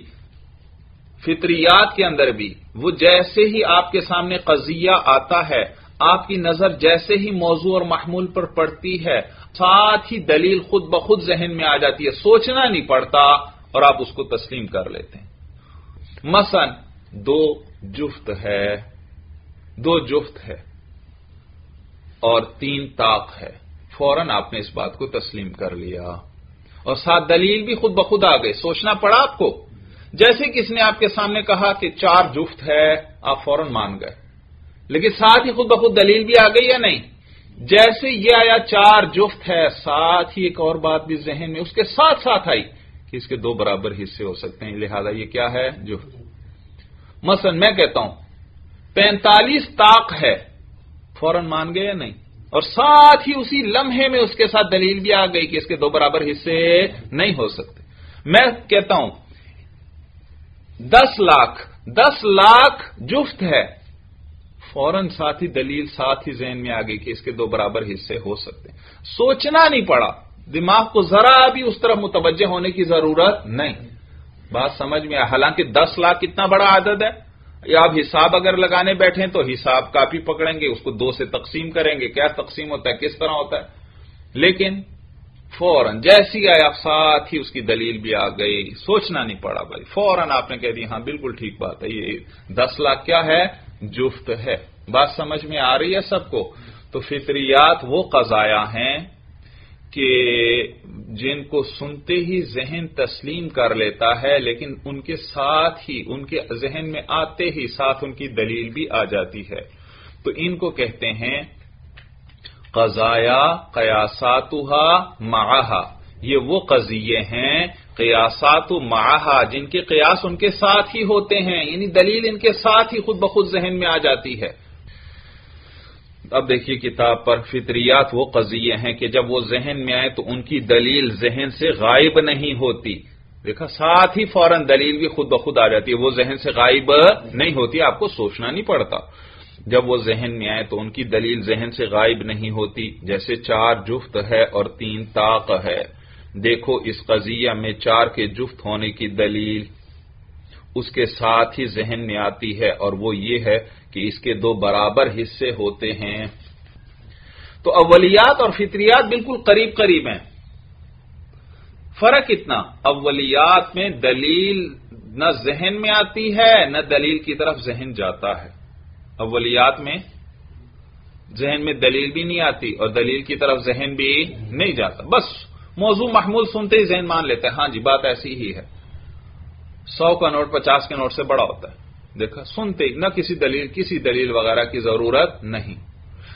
فطریات کے اندر بھی، وہ جیسے ہی آپ کے سامنے قضیہ آتا ہے، آپ کی نظر جیسے ہی موضوع اور محمول پر پڑتی ہے، ساتھ ہی دلیل خود بخود ذہن میں آ جاتی ہے۔ سوچنا نہیں پڑتا اور آپ اس کو تسلیم کر لیتے ہیں۔ مثلا دو جفت ہے، دو جفت ہے اور تین طاق ہے۔ فوراً آپ نے اس بات کو تسلیم کر لیا۔ اور ساتھ دلیل بھی خود بخود آ گئے سوچنا پڑا آپ کو۔ جیسے کس نے آپ کے سامنے کہا کہ چار جفت ہے، آپ فوراً مان گئے۔ لیکن ساتھ ہی خود بخود دلیل بھی آ گئی یا نہیں؟ جیسے یہ آیا چار جفت ہے، ساتھ ہی ایک اور بات بھی ذہن میں اس کے ساتھ ساتھ آئی۔ کہ اس کے دو برابر حصے ہو سکتے ہیں، لہذا یہ کیا ہے؟ جفت مثلا میں کہتا ہوں، پینتالیس طاق ہے، فوراً مان گئے یا نہیں؟ اور ساتھ ہی اسی لمحے میں اس کے ساتھ دلیل بھی آ گئی کہ اس کے دو برابر حصے نہیں ہو سکتے۔ میں کہتا ہوں، دس لاکھ دس لاکھ جفت ہے، فوراً ساتھ ہی دلیل، ساتھ ہی ذہن میں آ گئی کہ اس کے دو برابر حصے ہو سکتے سوچنا نہیں پڑا۔ دماغ کو ذرا بھی اس طرف متوجہ ہونے کی ضرورت نہیں۔ بات سمجھ میں حالانکہ دس لاکھ کتنا بڑا عدد ہے۔ یا آپ حساب اگر لگانے بیٹھے تو حساب کاپی پکڑیں گے، اس کو دو سے تقسیم کریں گے۔ کیا تقسیم ہوتا ہے؟ کس طرح ہوتا ہے؟ لیکن فوراً، جیسی آیا ساتھ ہی اس کی دلیل بھی آ گئی۔ سوچنا نہیں پڑا بھائی، فوراً آپ نے کہہ دی ہاں بالکل ٹھیک بات ہے۔ یہ دس لاکھ کیا ہے؟ جفت ہے۔ بات سمجھ میں آ رہی ہے سب کو؟ تو فطریات وہ قضایا ہیں کہ جن کو سنتے ہی ذہن تسلیم کر لیتا ہے، لیکن ان کے ساتھ ہی، ان کے ذہن میں آتے ہی ساتھ ان کی دلیل بھی آ جاتی ہے۔ تو ان کو کہتے ہیں، قضایا قیاسات معاہا یہ وہ قضیے ہیں، قیاسات معاہا جن کے قیاس ان کے ساتھ ہی ہوتے ہیں یعنی دلیل ان کے ساتھ ہی خود بخود ذہن میں آ جاتی ہے۔ اب دیکھیے کتاب پر فطریات وہ قضیے ہیں کہ جب وہ ذہن میں آئے تو ان کی دلیل ذہن سے غائب نہیں ہوتی۔ دیکھا، ساتھ ہی فوراً دلیل بھی خود بخود آ جاتی ہے۔ وہ ذہن سے غائب نہیں ہوتی، آپ کو سوچنا نہیں پڑتا۔ جب وہ ذہن میں آئے تو ان کی دلیل ذہن سے غائب نہیں ہوتی۔ جیسے چار جفت ہے اور تین طاق ہے۔ دیکھو، اس قضیہ میں چار کے جفت ہونے کی دلیل۔ اس کے ساتھ ہی ذہن میں آتی ہے اور وہ یہ ہے کہ اس کے دو برابر حصے ہوتے ہیں۔ تو اولیات اور فطریات بالکل قریب قریب ہیں۔ فرق اتنا، اولیات میں دلیل نہ ذہن میں آتی ہے، نہ دلیل کی طرف ذہن جاتا ہے۔ اولیات میں ذہن میں دلیل بھی نہیں آتی اور دلیل کی طرف ذہن بھی نہیں جاتا۔ بس موضوع محمول سنتے ہی ذہن مان لیتے ہیں۔ ہاں جی بات ایسی ہی ہے۔ سو کا نوٹ پچاس کے نوٹ سے بڑا ہوتا ہے۔ دیکھا، سنتے نہ کسی دلیل کسی دلیل وغیرہ کی ضرورت نہیں۔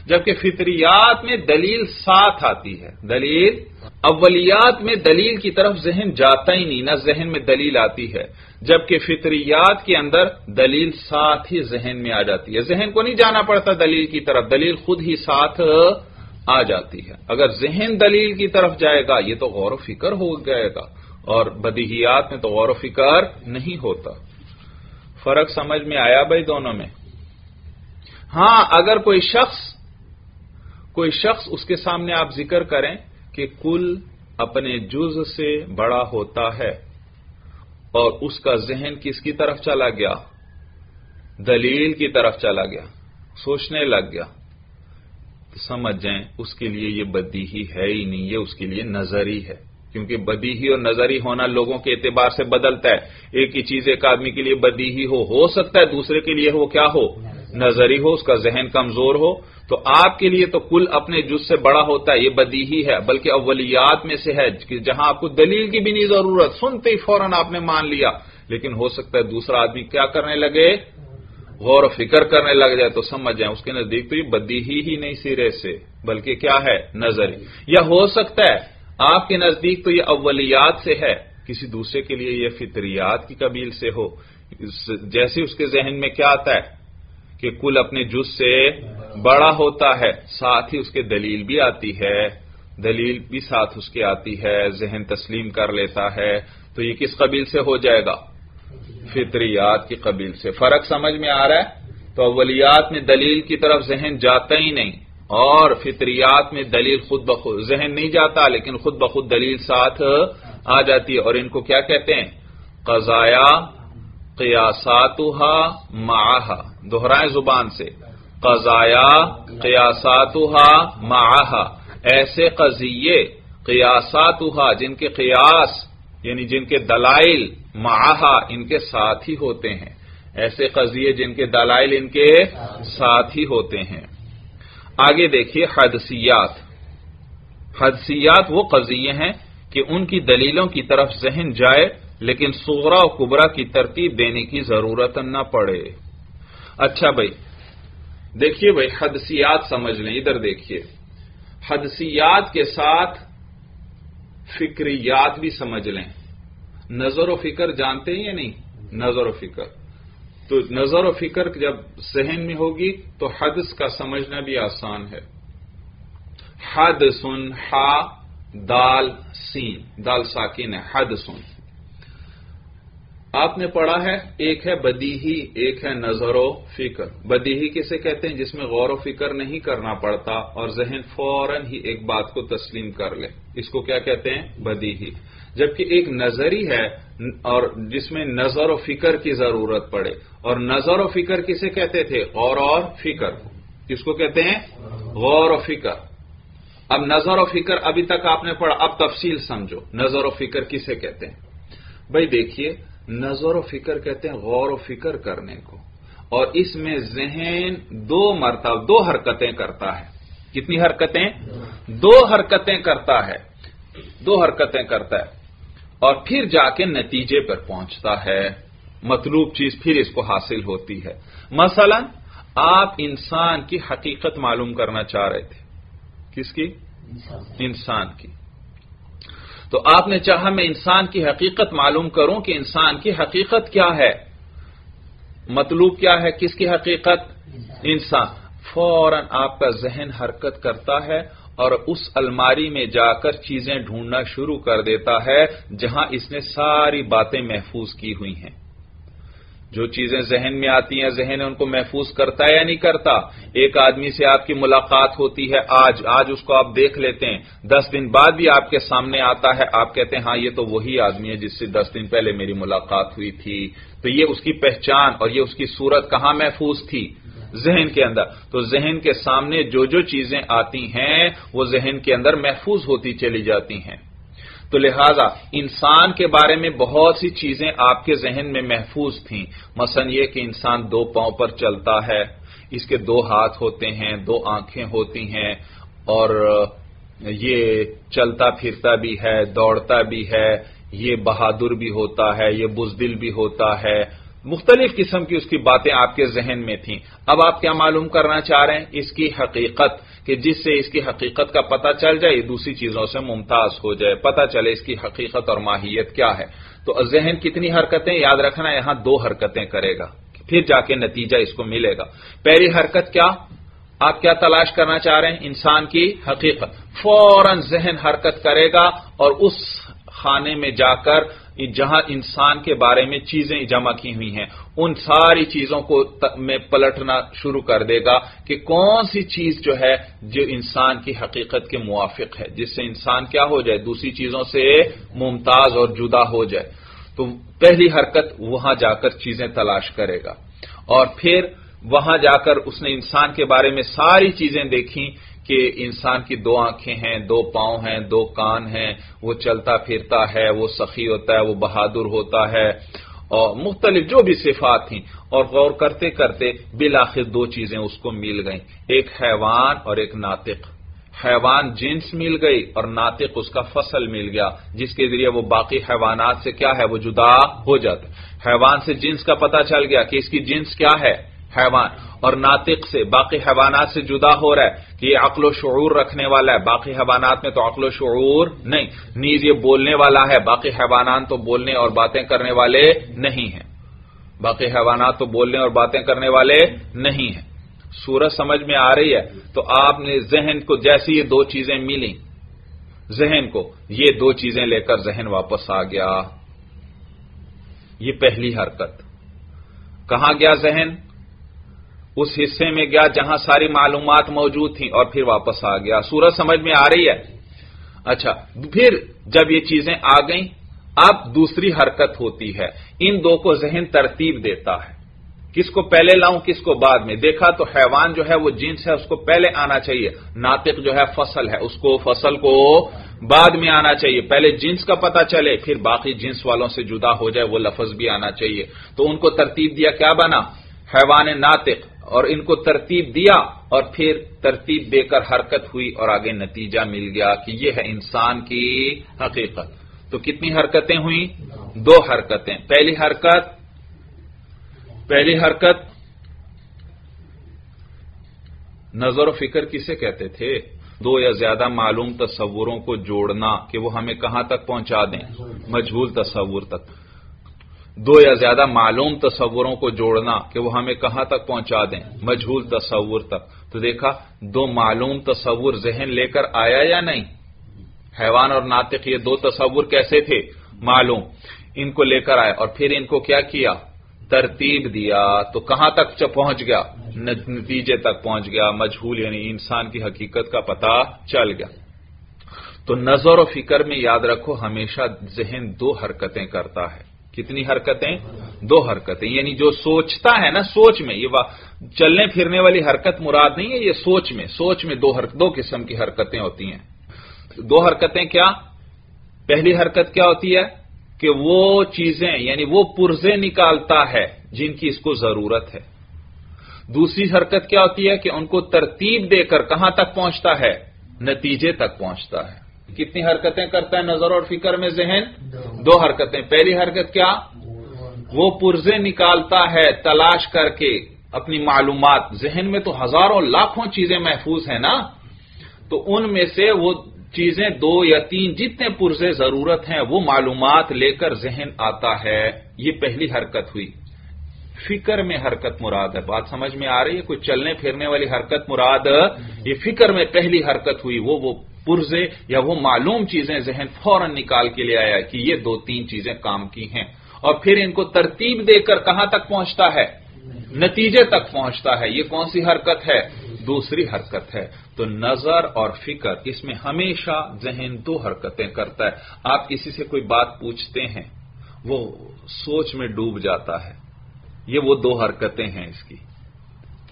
جبکہ فطریات میں دلیل ساتھ آتی ہے۔ دلیل، اولیات میں دلیل کی طرف ذہن جاتا ہی نہیں، نہ ذہن میں دلیل آتی ہے۔ جبکہ فطریات کے اندر دلیل ساتھ ہی ذہن میں آ جاتی ہے۔ ذہن کو نہیں جانا پڑتا دلیل کی طرف، دلیل خود ہی ساتھ آ جاتی ہے۔ اگر ذہن دلیل کی طرف جائے گا، یہ تو غور و فکر ہو جائے گا۔ اور بدیہیات میں تو غور و فکر نہیں ہوتا۔ فرق سمجھ میں آیا بھائی دونوں میں؟ ہاں اگر کوئی شخص کوئی شخص اس کے سامنے آپ ذکر کریں کہ کل اپنے جز سے بڑا ہوتا ہے اور اس کا ذہن کس کی طرف چلا گیا؟ دلیل کی طرف چلا گیا، سوچنے لگ گیا۔ سمجھ جائیں، اس کے لیے یہ بدی ہی ہے ہی نہیں، یہ اس کے لیے نظری ہے۔ کیونکہ بدی ہی اور نظری ہونا لوگوں کے اعتبار سے بدلتا ہے۔ ایک ہی چیز ایک آدمی کے لیے بدی ہی ہو ہو سکتا ہے، دوسرے کے لیے وہ کیا ہو؟ نظری ہو، اس کا ذہن کمزور ہو۔ تو آپ کے لیے تو کل اپنے جز سے بڑا ہوتا ہے، یہ بدی ہی ہے، بلکہ اولیات میں سے ہے، کہ جہاں آپ کو دلیل کی بھی نہیں ضرورت، سنتے ہی فوراً آپ نے مان لیا۔ لیکن ہو سکتا ہے دوسرا آدمی کیا کرنے لگے؟ غور و فکر کرنے لگ جائے تو سمجھ جائیں۔ اس کے نزدیک تو یہ بدی ہی ہی نہیں سرے سے، بلکہ کیا ہے؟ نظری۔ یا ہو سکتا ہے آپ کے نزدیک تو یہ اولیات سے ہے، کسی دوسرے کے لیے یہ فطریات کی قبیل سے ہو۔ جیسے اس کے ذہن میں کیا آتا ہے کہ کل اپنے جز سے بڑا ہوتا ہے، ساتھ ہی اس کے دلیل بھی آتی ہے۔ دلیل بھی ساتھ اس کے آتی ہے، ذہن تسلیم کر لیتا ہے۔ تو یہ کس قبیل سے ہو جائے گا؟ فطریات کی قبیل سے۔ فرق سمجھ میں آ رہا ہے؟ تو اولیات میں دلیل کی طرف ذہن جاتا ہی نہیں۔ اور فطریات میں دلیل خود بخود ذہن نہیں جاتا، لیکن خود بخود دلیل ساتھ آ جاتی ہے۔ اور ان کو کیا کہتے ہیں؟ قضایا قیاسات معاہا دوہرائیں زبان سے۔ قضایا قیاسات معاہا ایسے قضیے قیاسات جن کے قیاس یعنی جن کے دلائل معاہا ان کے ساتھ ہی ہوتے ہیں۔ ایسے قضیے جن کے دلائل ان کے ساتھ ہی ہوتے ہیں۔ آگے دیکھیے حدثیات حدثیات وہ قضیے ہیں کہ ان کی دلیلوں کی طرف ذہن جائے، لیکن سورا و کبرا کی ترتیب دینے کی ضرورت نہ پڑے۔ اچھا بھائی، دیکھیے بھائی حدثیات سمجھ لیں۔ ادھر دیکھیے۔ حدثیات کے ساتھ فکریات بھی سمجھ لیں۔ نظر و فکر جانتے ہیں یا نہیں؟ نظر و فکر۔ تو نظر و فکر جب ذہن میں ہوگی تو حدث کا سمجھنا بھی آسان ہے۔ حد سن ہا دال، سین۔ دال ساکین ہے حد سن آپ نے پڑھا ہے، ایک ہے بدیہی، ایک ہے نظر و فکر۔ بدیہی کسے کہتے ہیں؟ جس میں غور و فکر نہیں کرنا پڑتا اور ذہن فوراً ہی ایک بات کو تسلیم کر لے۔ اس کو کیا کہتے ہیں؟ بدیہی۔ جبکہ ایک نظری ہے اور جس میں نظر و فکر کی ضرورت پڑے۔ اور نظر و فکر کسے کہتے تھے؟ غور اور فکر کس کو کہتے ہیں؟ غور و فکر۔ اب نظر و فکر ابھی تک آپ نے پڑھا، اب تفصیل سمجھو۔ نظر و فکر کسے کہتے ہیں؟ بھائی دیکھیے، نظر و فکر کہتے ہیں غور و فکر کرنے کو۔ اور اس میں ذہن دو مرتبہ دو حرکتیں کرتا ہے۔ کتنی حرکتیں؟ دو حرکتیں کرتا ہے۔ دو حرکتیں کرتا ہے۔ اور پھر جا کے نتیجے پر پہنچتا ہے۔ مطلوب چیز پھر اس کو حاصل ہوتی ہے۔ مثلا، آپ انسان کی حقیقت معلوم کرنا چاہ رہے تھے۔ کس کی؟ انسان کی۔ تو آپ نے چاہا میں انسان کی حقیقت معلوم کروں کہ انسان کی حقیقت کیا ہے۔ مطلوب کیا ہے؟ کس کی حقیقت؟ انسان۔ فوراً آپ کا ذہن حرکت کرتا ہے اور اس الماری میں جا کر چیزیں ڈھونڈنا شروع کر دیتا ہے، جہاں اس نے ساری باتیں محفوظ کی ہوئی ہیں۔ جو چیزیں ذہن میں آتی ہیں، ذہن ان کو محفوظ کرتا ہے یا نہیں کرتا؟ ایک آدمی سے آپ کی ملاقات ہوتی ہے، آج آج اس کو آپ دیکھ لیتے ہیں۔ دس دن بعد بھی آپ کے سامنے آتا ہے، آپ کہتے ہیں ہاں یہ تو وہی آدمی ہے جس سے دس دن پہلے میری ملاقات ہوئی تھی۔ تو یہ اس کی پہچان اور یہ اس کی صورت کہاں محفوظ تھی؟ ذہن کے اندر۔ تو ذہن کے سامنے جو جو چیزیں آتی ہیں، وہ ذہن کے اندر محفوظ ہوتی چلی جاتی ہیں۔ تو لہذا انسان کے بارے میں بہت سی چیزیں آپ کے ذہن میں محفوظ تھیں۔ مثلا یہ کہ انسان دو پاؤں پر چلتا ہے، اس کے دو ہاتھ ہوتے ہیں، دو آنکھیں ہوتی ہیں، اور یہ چلتا پھرتا بھی ہے، دوڑتا بھی ہے، یہ بہادر بھی ہوتا ہے، یہ بزدل بھی ہوتا ہے مختلف قسم کی اس کی باتیں آپ کے ذہن میں تھیں۔ اب آپ کیا معلوم کرنا چاہ رہے ہیں؟ اس کی حقیقت، کہ جس سے اس کی حقیقت کا پتہ چل جائے، دوسری چیزوں سے ممتاز ہو جائے، پتہ چلے اس کی حقیقت اور ماہیت کیا ہے۔ تو ذہن کتنی حرکتیں یاد رکھنا یہاں دو حرکتیں کرے گا۔ پھر جا کے نتیجہ اس کو ملے گا۔ پہلی حرکت کیا؟ آپ کیا تلاش کرنا چاہ رہے ہیں؟ انسان کی حقیقت۔ فوراً ذہن حرکت کرے گا اور اس خانے میں جا کر جہاں انسان کے بارے میں چیزیں جمع کی ہوئی ہیں، ان ساری چیزوں کو میں پلٹنا شروع کر دے گا کہ کون سی چیز جو ہے جو انسان کی حقیقت کے موافق ہے، جس سے انسان کیا ہو جائے، دوسری چیزوں سے ممتاز اور جدا ہو جائے۔ تو پہلی حرکت وہاں جا کر چیزیں تلاش کرے گا۔ اور پھر وہاں جا کر اس نے انسان کے بارے میں ساری چیزیں دیکھی کہ انسان کی دو آنکھیں ہیں، دو پاؤں ہیں، دو کان ہیں، وہ چلتا پھرتا ہے، وہ سخی ہوتا ہے، وہ بہادر ہوتا ہے۔ اور مختلف جو بھی صفات تھیں۔ اور غور کرتے کرتے بالآخر دو چیزیں اس کو مل گئیں۔ ایک حیوان اور ایک ناطق۔ حیوان جنس مل گئی اور ناطق اس کا فصل مل گیا، جس کے ذریعے وہ باقی حیوانات سے کیا ہے؟ وہ جدا ہو جاتا۔ حیوان سے جنس کا پتہ چل گیا کہ اس کی جنس کیا ہے۔ حیوان اور ناطق سے، باقی حیوانات سے جدا ہو رہا ہے کہ یہ عقل و شعور رکھنے والا ہے۔ باقی حیوانات میں تو عقل و شعور نہیں، نیز یہ بولنے والا ہے۔ باقی حیوانات تو بولنے اور باتیں کرنے والے نہیں ہیں۔ باقی حیوانات تو بولنے اور باتیں کرنے والے نہیں ہیں۔ سورج سمجھ میں آ رہی ہے تو آپ نے ذہن کو جیسی یہ دو چیزیں ملی، ذہن کو یہ دو چیزیں لے کر ذہن واپس آ گیا۔ یہ پہلی حرکت۔ کہاں گیا ذہن؟ اس حصے میں گیا جہاں ساری معلومات موجود تھیں اور پھر واپس آ گیا۔ سورج سمجھ میں آ رہی ہے؟ اچھا پھر جب یہ چیزیں آ گئیں، اب دوسری حرکت ہوتی ہے۔ ان دو کو ذہن ترتیب دیتا ہے۔ کس کو پہلے لاؤں، کس کو بعد میں۔ دیکھا تو حیوان جو ہے وہ جنس ہے، اس کو پہلے آنا چاہیے۔ ناطق جو ہے فصل ہے، اس کو، فصل کو بعد میں آنا چاہیے۔ پہلے جنس کا پتا چلے، پھر باقی جنس والوں سے جدا ہو جائے، وہ لفظ بھی آنا چاہیے۔ تو ان کو ترتیب دیا کیا بنا؟ حیوان ناطق اور ان کو ترتیب دیا اور پھر ترتیب دے کر حرکت ہوئی اور آگے نتیجہ مل گیا کہ یہ ہے انسان کی حقیقت۔ تو کتنی حرکتیں ہوئیں؟ دو حرکتیں۔ پہلی حرکت پہلی حرکت نظر و فکر کسے کہتے تھے؟ دو یا زیادہ معلوم تصوروں کو جوڑنا کہ وہ ہمیں کہاں تک پہنچا دیں؟ مجھول تصور تک۔ دو یا زیادہ معلوم تصوروں کو جوڑنا کہ وہ ہمیں کہاں تک پہنچا دیں، مجھول تصور تک۔ تو دیکھا، دو معلوم تصور ذہن لے کر آیا یا نہیں؟ حیوان اور ناطق یہ دو تصور کیسے تھے؟ معلوم۔ ان کو لے کر آئے اور پھر ان کو کیا کیا؟ ترتیب دیا۔ تو کہاں تک پہنچ گیا؟ نتیجے تک پہنچ گیا۔ مجھول یعنی انسان کی حقیقت کا پتہ چل گیا۔ تو نظر و فکر میں یاد رکھو، ہمیشہ ذہن دو حرکتیں کرتا ہے۔ کتنی حرکتیں؟ دو حرکتیں۔ یعنی جو سوچتا ہے نا، سوچ میں، یہ چلنے پھرنے والی حرکت مراد نہیں ہے، یہ سوچ میں سوچ میں دو دو قسم کی حرکتیں ہوتی ہیں۔ دو حرکتیں کیا؟ پہلی حرکت کیا ہوتی ہے؟ کہ وہ چیزیں یعنی وہ پرزے نکالتا ہے جن کی اس کو ضرورت ہے۔ دوسری حرکت کیا ہوتی ہے؟ کہ ان کو ترتیب دے کر کہاں تک پہنچتا ہے؟ نتیجے تک پہنچتا ہے۔ کتنی حرکتیں کرتا ہے نظر اور فکر میں ذہن؟ دو۔ حرکتیں۔ پہلی حرکت کیا؟ وہ پرزے نکالتا ہے تلاش کر کے اپنی معلومات۔ ذہن میں تو ہزاروں لاکھوں چیزیں محفوظ ہیں نا؟ تو ان میں سے وہ چیزیں دو یا تین جتنے پرزے ضرورت ہیں وہ معلومات لے کر ذہن آتا ہے۔ یہ پہلی حرکت ہوئی۔ فکر میں حرکت مراد ہے۔ بات سمجھ میں آ رہی ہے؟ کوئی چلنے پھرنے والی حرکت مراد؟ یہ فکر میں پہلی حرکت ہوئی۔ وہ وہ پرزے یا وہ معلوم چیزیں ذہن فوراً نکال کے لے آیا کہ یہ دو تین چیزیں کام کی ہیں اور پھر ان کو ترتیب دے کر کہاں تک پہنچتا ہے؟ نتیجے تک پہنچتا ہے۔ یہ کون سی حرکت ہے؟ دوسری حرکت ہے۔ تو نظر اور فکر، اس میں ہمیشہ ذہن دو حرکتیں کرتا ہے۔ آپ کسی سے کوئی بات پوچھتے ہیں، وہ سوچ میں ڈوب جاتا ہے۔ یہ وہ دو حرکتیں ہیں اس کی۔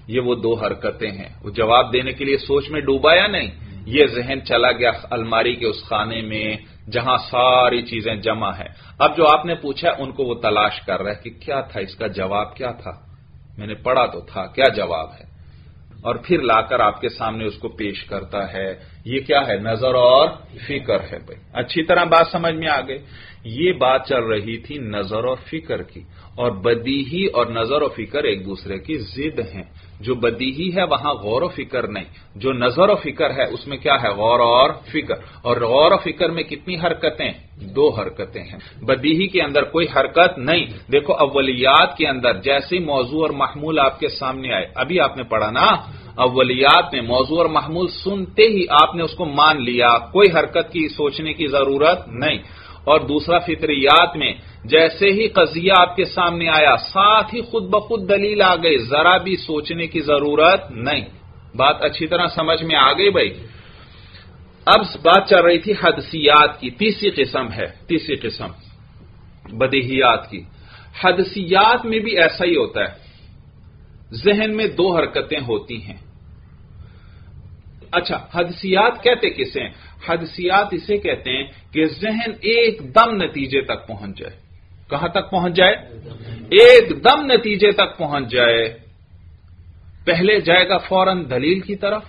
یہ وہ دو حرکتیں ہیں۔ وہ جواب دینے کے لیے سوچ میں ڈوبا یا نہیں۔ یہ ذہن چلا گیا الماری کے اس خانے میں جہاں ساری چیزیں جمع ہے اب جو آپ نے پوچھا ان کو وہ تلاش کر رہا ہے کہ کیا تھا؟ اس کا جواب کیا تھا؟ میں نے پڑھا تو تھا، کیا جواب ہے؟ اور پھر لا کر آپ کے سامنے اس کو پیش کرتا ہے، یہ کیا ہے؟ نظر اور فکر ہے بھائی۔ اچھی طرح بات سمجھ میں آ گئی۔ یہ بات چل رہی تھی نظر اور فکر کی، اور بدیہی اور نظر و فکر ایک دوسرے کی ضد ہیں۔ جو بدیہی ہے وہاں غور و فکر نہیں، جو نظر و فکر ہے اس میں کیا ہے؟ غور اور فکر۔ اور غور و فکر میں کتنی حرکتیں؟ دو حرکتیں ہیں۔ بدیہی کے اندر کوئی حرکت نہیں۔ دیکھو اولیات کے اندر جیسے موضوع اور محمول آپ کے سامنے آئے۔ ابھی آپ نے پڑھا نا؟ اولیات میں موضوع اور محمول سنتے ہی آپ نے اس کو مان لیا۔ کوئی حرکت کی، سوچنے کی ضرورت نہیں۔ اور دوسرا فطریات میں جیسے ہی قضیہ آپ کے سامنے آیا، ساتھ ہی خود بخود دلیل آ گئی، ذرا بھی سوچنے کی ضرورت نہیں۔ بات اچھی طرح سمجھ میں آ گئی بھائی۔ اب بات چل رہی تھی حدثیات کی، تیسری قسم ہے، تیسری قسم، بدیہیات کی۔ حدثیات میں بھی ایسا ہی ہوتا ہے۔ ذہن میں دو حرکتیں ہوتی ہیں۔ اچھا حدثیات کہتے کسے ہیں؟ حدثیات اسے کہتے ہیں کہ ذہن ایک دم نتیجے تک پہنچ جائے۔ کہاں تک پہنچ جائے؟ ایک دم نتیجے تک پہنچ جائے۔ پہلے جائے گا فوراً دلیل کی طرف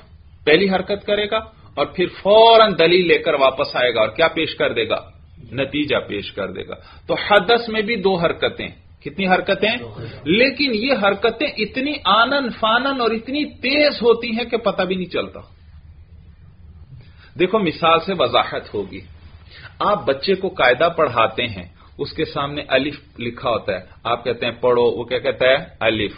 پہلی حرکت کرے گا اور پھر فوراً دلیل لے کر واپس آئے گا اور کیا پیش کر دے گا؟ نتیجہ پیش کر دے گا۔ تو حدث میں بھی دو حرکتیں۔ کتنی حرکتیں؟ لیکن یہ حرکتیں اتنی آنن فانن اور اتنی تیز ہوتی ہیں کہ پتہ بھی نہیں چلتا۔ دیکھو، مثال سے وضاحت ہوگی۔ آپ بچے کو قاعدہ پڑھاتے ہیں، اس کے سامنے الف لکھا ہوتا ہے۔ آپ کہتے ہیں، پڑھو، وہ کیا کہتا ہے؟ الف۔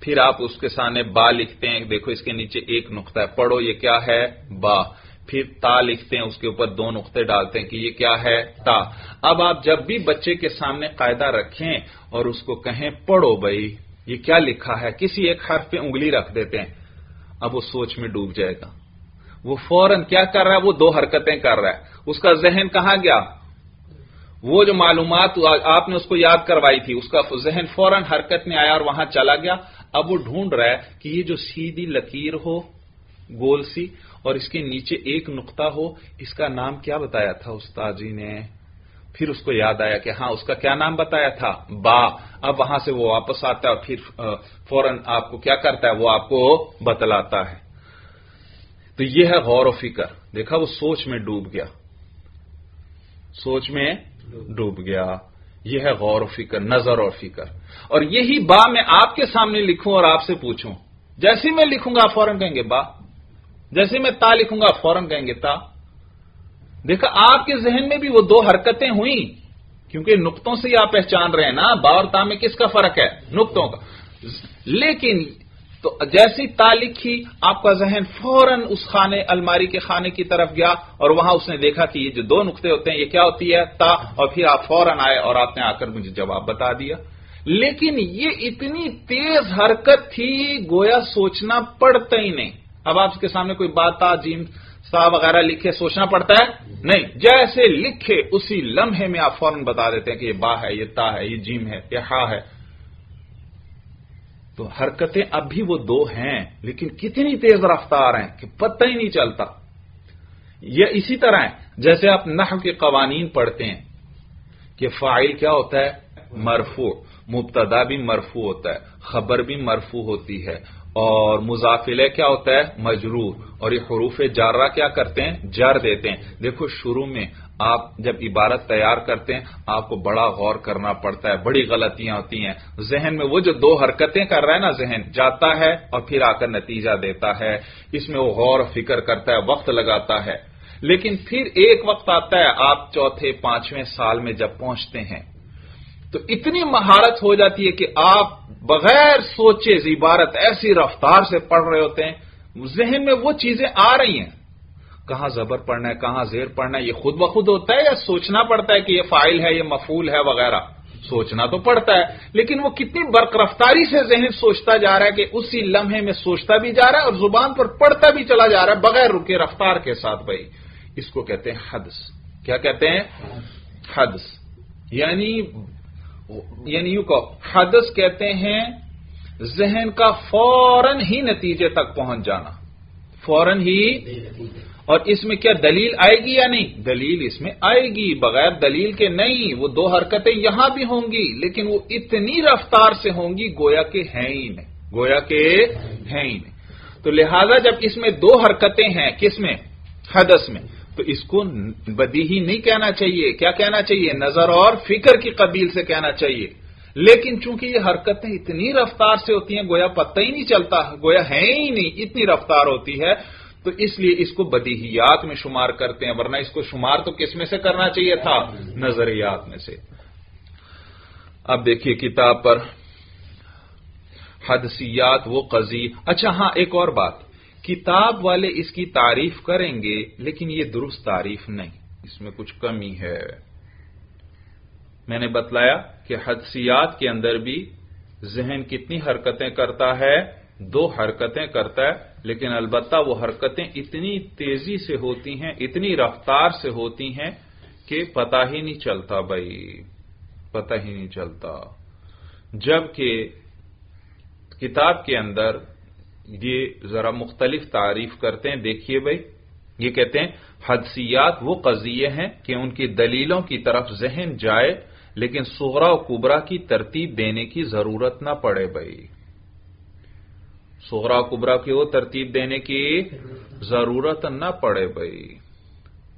پھر آپ اس کے سامنے با لکھتے ہیں، دیکھو اس کے نیچے ایک نقطہ ہے۔ پڑھو، یہ کیا ہے؟ با۔ پھر تا لکھتے ہیں، اس کے اوپر دو نقطے ڈالتے ہیں کہ یہ کیا ہے؟ تا۔ اب آپ جب بھی بچے کے سامنے قاعدہ رکھیں اور اس کو کہیں، پڑھو بھائی، یہ کیا لکھا ہے؟ کسی ایک حرف پہ انگلی رکھ دیتے ہیں، اب وہ سوچ میں ڈوب جائے گا۔ وہ فوراً کیا کر رہا ہے؟ وہ دو حرکتیں کر رہا ہے۔ اس کا ذہن کہاں گیا؟ وہ جو معلومات آپ نے اس کو یاد کروائی تھی، اس کا ذہن فوراً حرکت میں آیا اور وہاں چلا گیا۔ اب وہ ڈھونڈ رہا ہے کہ یہ جو سیدھی لکیر ہو، گول سی، اور اس کے نیچے ایک نقطہ ہو، اس کا نام کیا بتایا تھا استاد جی نے؟ پھر اس کو یاد آیا کہ ہاں اس کا کیا نام بتایا تھا؟ با۔ اب وہاں سے وہ واپس آتا ہے اور پھر فوراً آپ کو کیا کرتا ہے؟ وہ آپ کو بتلاتا ہے۔ تو یہ ہے غور و فکر۔ دیکھا وہ سوچ میں ڈوب گیا۔ سوچ میں ڈوب گیا۔ یہ ہے غور و فکر، نظر اور فکر۔ اور یہی با میں آپ کے سامنے لکھوں اور آپ سے پوچھوں۔ جیسے میں لکھوں گا فوراً کہیں گے با۔ جیسے میں تا لکھوں گا فوراً کہیں گے تا۔ دیکھا آپ کے ذہن میں بھی وہ دو حرکتیں ہوئیں۔ کیونکہ نقطوں سے ہی آپ پہچان رہے ہیں نا، با اور تا میں کس کا فرق ہے؟ نقطوں کا۔ لیکن تو جیسی تا لکھی آپ کا ذہن فوراً اس خانے، الماری کے خانے کی طرف گیا اور وہاں اس نے دیکھا کہ یہ جو دو نقطے ہوتے ہیں، یہ کیا ہوتی ہے؟ تا، اور پھر آپ فوراً آئے اور آپ نے آ کر مجھے جواب بتا دیا۔ لیکن یہ اتنی تیز حرکت تھی، گویا سوچنا پڑتا ہی نہیں۔ اب آپ کے سامنے کوئی بات تا جیم سا وغیرہ لکھے، سوچنا پڑتا ہے؟ نہیں، جیسے لکھے، اسی لمحے میں آپ فوراً بتا دیتے ہیں کہ یہ با ہے، یہ تا ہے، یہ جیم ہے، یہ ہا ہے۔ تو حرکتیں اب بھی وہ دو ہیں، لیکن کتنی تیز رفتار ہیں کہ پتہ ہی نہیں چلتا۔ یہ اسی طرح ہے جیسے آپ نحو کے قوانین پڑھتے ہیں کہ فائل کیا ہوتا ہے؟ مرفو مبتدا بھی مرفو ہوتا ہے، خبر بھی مرفو ہوتی ہے اور مضافلہ کیا ہوتا ہے؟ مجرور. اور یہ حروف جارہ کیا کرتے ہیں؟ جر دیتے ہیں. دیکھو، شروع میں آپ جب عبارت تیار کرتے ہیں، آپ کو بڑا غور کرنا پڑتا ہے، بڑی غلطیاں ہوتی ہیں۔ ذہن میں وہ جو دو حرکتیں کر رہا ہے نا، ذہن جاتا ہے اور پھر آ کر نتیجہ دیتا ہے۔ اس میں وہ غور فکر کرتا ہے، وقت لگاتا ہے۔ لیکن پھر ایک وقت آتا ہے، آپ چوتھے پانچویں سال میں جب پہنچتے ہیں تو اتنی مہارت ہو جاتی ہے کہ آپ بغیر سوچے عبارت ایسی رفتار سے پڑھ رہے ہوتے ہیں، ذہن میں وہ چیزیں آ رہی ہیں۔ کہاں زبر پڑھنا ہے، کہاں زیر پڑھنا ہے، یہ خود بخود ہوتا ہے یا سوچنا پڑتا ہے کہ یہ فائل ہے، یہ مفول ہے وغیرہ؟ سوچنا تو پڑتا ہے، لیکن وہ کتنی برق رفتاری سے ذہن سوچتا جا رہا ہے کہ اسی لمحے میں سوچتا بھی جا رہا ہے اور زبان پر پڑھتا بھی چلا جا رہا ہے بغیر رکے رفتار کے ساتھ بھائی۔ اس کو کہتے ہیں حدس کیا کہتے ہیں؟ حدس یعنی یعنی یوں کہ حدس کہتے ہیں ذہن کا فوراً ہی نتیجے تک پہنچ جانا۔ فوراً ہی۔ اور اس میں کیا دلیل آئے گی یا نہیں؟ دلیل اس میں آئے گی۔ بغیر دلیل کے نہیں، وہ دو حرکتیں یہاں بھی ہوں گی، لیکن وہ اتنی رفتار سے ہوں گی، گویا کے ہیں ہی نہیں۔ گویا کے ہیں ہی نہیں۔ تو لہذا جب اس میں دو حرکتیں ہیں، کس میں؟ حدث میں۔ تو اس کو بدیہی نہیں کہنا چاہیے۔ کیا کہنا چاہیے؟ نظر اور فکر کی قبیل سے کہنا چاہیے۔ لیکن چونکہ یہ حرکتیں اتنی رفتار سے ہوتی ہیں، گویا پتہ ہی نہیں چلتا، گویا ہے ہی نہیں، اتنی رفتار ہوتی ہے، تو اس لیے اس کو بدیہیات میں شمار کرتے ہیں، ورنہ اس کو شمار تو کس میں سے کرنا چاہیے تھا؟ نظریات میں سے۔ اب دیکھیے کتاب پر حدثیات وہ قضی۔ اچھا ہاں ایک اور بات۔ کتاب والے اس کی تعریف کریں گے، لیکن یہ درست تعریف نہیں۔ اس میں کچھ کمی ہے۔ میں نے بتلایا کہ حدثیات کے اندر بھی ذہن کتنی حرکتیں کرتا ہے، دو حرکتیں کرتا ہے، لیکن البتہ وہ حرکتیں اتنی تیزی سے ہوتی ہیں، اتنی رفتار سے ہوتی ہیں کہ پتہ ہی نہیں چلتا بھائی۔ پتہ ہی نہیں چلتا۔ جبکہ کتاب کے اندر یہ ذرا مختلف تعریف کرتے ہیں۔ دیکھیے بھائی، یہ کہتے ہیں حدثیات وہ قضیے ہیں کہ ان کی دلیلوں کی طرف ذہن جائے، لیکن سغرا و کبرا کی ترتیب دینے کی ضرورت نہ پڑے بھائی۔ سغرا کبرا کی وہ ترتیب دینے کی ضرورت نہ پڑے بھائی۔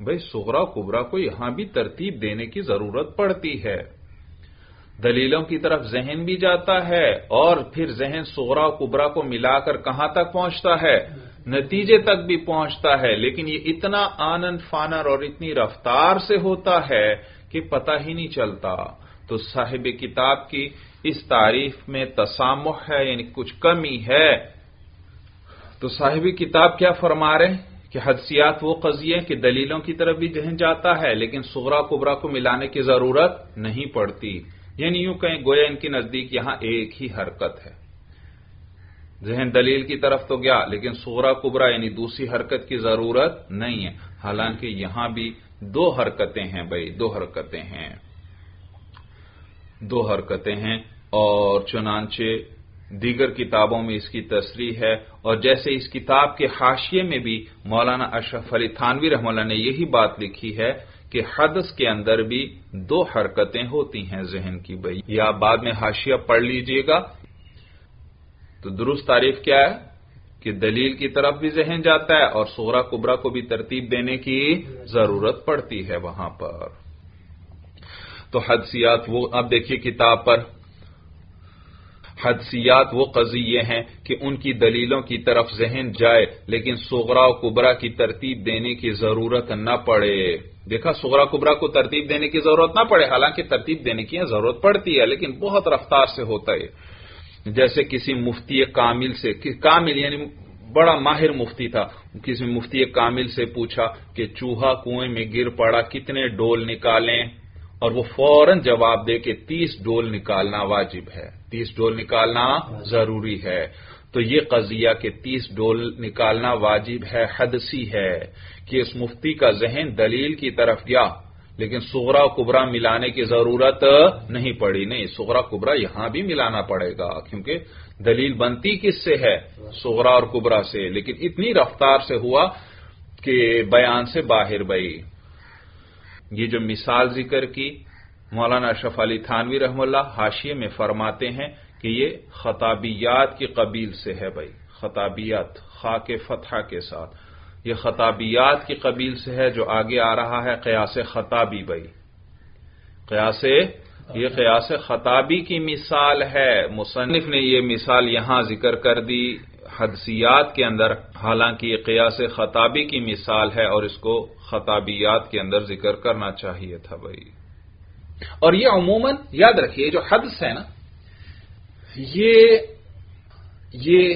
بھائی سغرا کبرا کو یہاں بھی ترتیب دینے کی ضرورت پڑتی ہے۔ دلیلوں کی طرف ذہن بھی جاتا ہے اور پھر ذہن سغرا کبرا کو ملا کر کہاں تک پہنچتا ہے؟ نتیجے تک بھی پہنچتا ہے، لیکن یہ اتنا آنند فانر اور اتنی رفتار سے ہوتا ہے کہ پتہ ہی نہیں چلتا۔ تو صاحب کتاب کی اس تعریف میں تسامح ہے یعنی کچھ کمی ہے۔ تو صاحب کتاب کیا فرما رہے کہ حدثیات وہ قضیے کہ دلیلوں کی طرف بھی ذہن جاتا ہے، لیکن سغرا کبرا کو ملانے کی ضرورت نہیں پڑتی۔ یعنی یوں کہیں گویا ان کے نزدیک یہاں ایک ہی حرکت ہے۔ ذہن دلیل کی طرف تو گیا، لیکن سورا کبرا یعنی دوسری حرکت کی ضرورت نہیں ہے۔ حالانکہ یہاں بھی دو حرکتیں ہیں بھائی، دو حرکتیں ہیں۔ دو حرکتیں ہیں اور چنانچہ دیگر کتابوں میں اس کی تصریح ہے۔ اور جیسے اس کتاب کے حاشیے میں بھی مولانا اشرف علی تھانوی رحم اللہ نے یہی بات لکھی ہے کہ حدث کے اندر بھی دو حرکتیں ہوتی ہیں ذہن کی بھائی۔ یا بعد میں حاشیہ پڑھ لیجیے گا۔ تو درست تعریف کیا ہے؟ کہ دلیل کی طرف بھی ذہن جاتا ہے اور سورہ کبرا کو بھی ترتیب دینے کی ضرورت پڑتی ہے وہاں پر۔ تو حدثیات وہ اب دیکھیے کتاب پر۔ حدثیات وہ قضیے ہیں کہ ان کی دلیلوں کی طرف ذہن جائے، لیکن سغرا و کبرا کی ترتیب دینے کی ضرورت نہ پڑے۔ دیکھا سغرا کبرا کو ترتیب دینے کی ضرورت نہ پڑے، حالانکہ ترتیب دینے کی ضرورت پڑتی ہے، لیکن بہت رفتار سے ہوتا ہے۔ جیسے کسی مفتی کامل سے کامل یعنی بڑا ماہر مفتی تھا، کسی مفتی کامل سے پوچھا کہ چوہا کنویں میں گر پڑا، کتنے ڈول نکالیں؟ اور وہ فوراً جواب دے کہ تیس ڈول نکالنا واجب ہے۔ تیس ڈول نکالنا ضروری ہے۔ تو یہ قضیہ کہ تیس ڈول نکالنا واجب ہے حد سی ہے کہ اس مفتی کا ذہن دلیل کی طرف گیا، لیکن سغرا کبرا ملانے کی ضرورت نہیں پڑی۔ نہیں سغرا کبرا یہاں بھی ملانا پڑے گا، کیونکہ دلیل بنتی کس سے ہے؟ سغرا اور کبرا سے۔ لیکن اتنی رفتار سے ہوا کہ بیان سے باہر بئی یہ جو مثال ذکر کی، مولانا اشرف علی تھانوی رحم اللہ حاشیے میں فرماتے ہیں کہ یہ خطابیات کی قبیل سے ہے بھائی۔ خطابیات، خاک فتح کے ساتھ۔ یہ خطابیات کی قبیل سے ہے جو آگے آ رہا ہے، قیاس خطابی بھائی۔ قیاس، یہ قیاس خطابی کی مثال ہے۔ مصنف نے یہ مثال یہاں ذکر کر دی۔ حدثیات کے اندر، حالانکہ یہ قیاس خطابی کی مثال ہے اور اس کو خطابیات کے اندر ذکر کرنا چاہیے تھا بھائی۔ اور یہ عموماً یاد رکھیے، جو حدث ہے نا، یہ یہ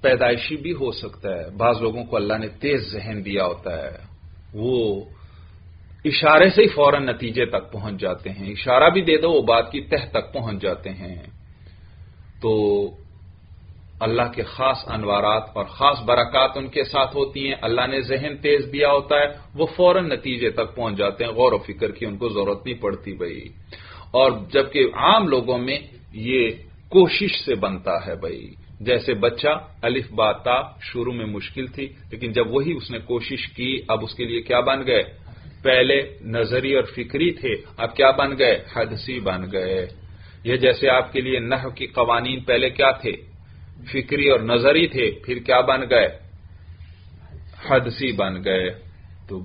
پیدائشی بھی ہو سکتا ہے۔ بعض لوگوں کو اللہ نے تیز ذہن دیا ہوتا ہے۔ وہ اشارے سے ہی فوراً نتیجے تک پہنچ جاتے ہیں۔ اشارہ بھی دے دو، وہ بات کی تہ تک پہنچ جاتے ہیں۔ تو اللہ کے خاص انوارات اور خاص برکات ان کے ساتھ ہوتی ہیں۔ اللہ نے ذہن تیز دیا ہوتا ہے، وہ فوراً نتیجے تک پہنچ جاتے ہیں۔ غور و فکر کی ان کو ضرورت نہیں پڑتی بھائی۔ اور جبکہ عام لوگوں میں یہ کوشش سے بنتا ہے بھائی۔ جیسے بچہ الف باتا شروع میں مشکل تھی، لیکن جب وہی اس نے کوشش کی، اب اس کے لیے کیا بن گئے؟ پہلے نظری اور فکری تھے، اب کیا بن گئے؟ حدسی بن گئے۔ یہ جیسے آپ کے لیے نحو کی قوانین پہلے کیا تھے؟ فکری اور نظری تھے، پھر کیا بن گئے؟ حدسی بن گئے۔ تو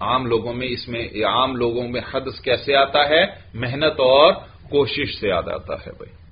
عام لوگوں میں اس میں عام لوگوں میں حدس کیسے آتا ہے؟ محنت اور کوشش سے یاد آتا ہے بھائی۔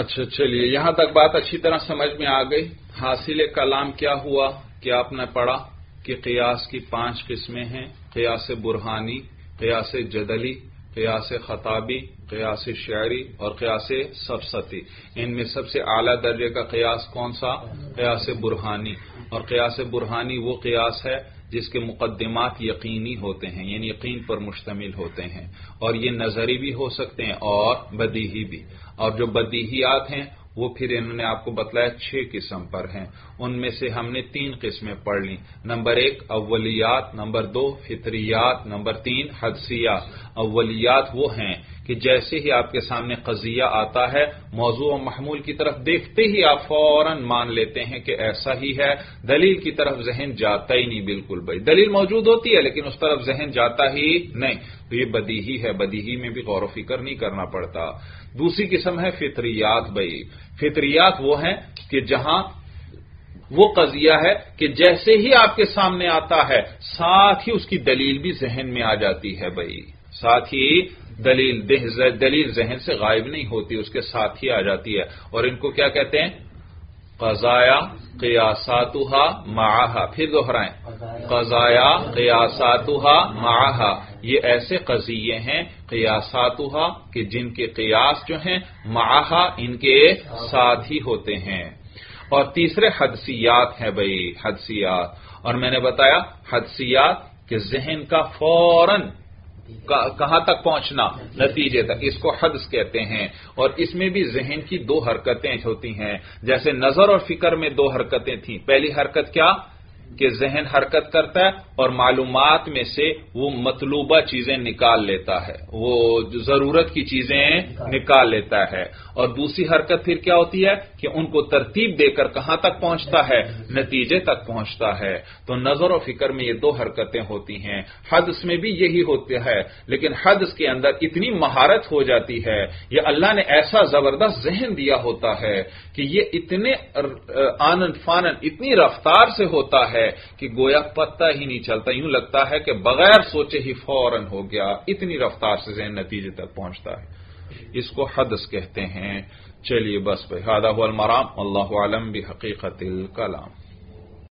اچھا چلیے، یہاں تک بات اچھی طرح سمجھ میں آ گئی۔ حاصل کلام کیا ہوا؟ کیا آپ نے پڑھا کہ قیاس کی پانچ قسمیں ہیں؟ قیاس برہانی، قیاس جدلی، قیاس خطابی قیاس شعری اور قیاس سبستی۔ ان میں سب سے اعلیٰ درجے کا قیاس کون سا؟ قیاس برہانی۔ اور قیاس برہانی وہ قیاس ہے جس کے مقدمات یقینی ہوتے ہیں یعنی یقین پر مشتمل ہوتے ہیں۔ اور یہ نظری بھی ہو سکتے ہیں اور بدیہی بھی۔ اور جو بدیہیات ہیں، وہ پھر انہوں نے آپ کو بتلایا چھ قسم پر ہیں۔ ان میں سے ہم نے تین قسمیں پڑھ لی نمبر ایک، اولیات۔ نمبر دو، فطریات۔ نمبر تین، حدثیات۔ اولیات وہ ہیں کہ جیسے ہی آپ کے سامنے قضیہ آتا ہے، موضوع و محمول کی طرف دیکھتے ہی آپ فوراً مان لیتے ہیں کہ ایسا ہی ہے۔ دلیل کی طرف ذہن جاتا ہی نہیں بالکل بھائی۔ دلیل موجود ہوتی ہے، لیکن اس طرف ذہن جاتا ہی نہیں۔ تو یہ بدیہی ہے بدیہی میں بھی غور و فکر نہیں کرنا پڑتا۔ دوسری قسم ہے فطریات بھائی۔ فطریات وہ ہیں کہ جہاں وہ قضیہ ہے کہ جیسے ہی آپ کے سامنے آتا ہے، ساتھ ہی اس کی دلیل بھی ذہن میں آ جاتی ہے بھائی۔ ساتھ ہی دلیل دلیل ذہن سے غائب نہیں ہوتی اس کے ساتھ ہی آ جاتی ہے۔ اور ان کو کیا کہتے ہیں؟ قضایا قیاساتہ معاہا پھر دوہرائیں قضایا قیاساتہ معاہا یہ ایسے قضیے ہیں قیاساتہ کہ جن کے قیاس جو ہیں معاہا ان کے ساتھ ہی ہوتے ہیں۔ اور تیسرے حدثیات ہیں بھائی حدثیات اور میں نے بتایا حدثیات کہ ذہن کا فوراً کہاں تک پہنچنا؟ نتیجے تک۔ اس کو حدث کہتے ہیں۔ اور اس میں بھی ذہن کی دو حرکتیں ہوتی ہیں۔ جیسے نظر اور فکر میں دو حرکتیں تھیں۔ پہلی حرکت کیا؟ کہ ذہن حرکت کرتا ہے اور معلومات میں سے وہ مطلوبہ چیزیں نکال لیتا ہے۔ وہ ضرورت کی چیزیں نکال لیتا ہے۔ اور دوسری حرکت پھر کیا ہوتی ہے کہ ان کو ترتیب دے کر کہاں تک پہنچتا ہے؟ نتیجے تک پہنچتا ہے۔ تو نظر و فکر میں یہ دو حرکتیں ہوتی ہیں۔ حدث میں بھی یہی ہوتے ہے۔ لیکن حدث کے اندر اتنی مہارت ہو جاتی ہے۔ یہ اللہ نے ایسا زبردست ذہن دیا ہوتا ہے کہ یہ اتنے آنند فانند، اتنی رفتار سے ہوتا ہے کہ گویا پتہ ہی نہیں چلتا، یوں لگتا ہے کہ بغیر سوچے ہی فوراً ہو گیا، اتنی رفتار سے ذہن نتیجے تک پہنچتا ہے۔ اس کو حدث کہتے ہیں۔ چلیے بس بھائی المرام اللہ عالم بھی حقیقت الکلام۔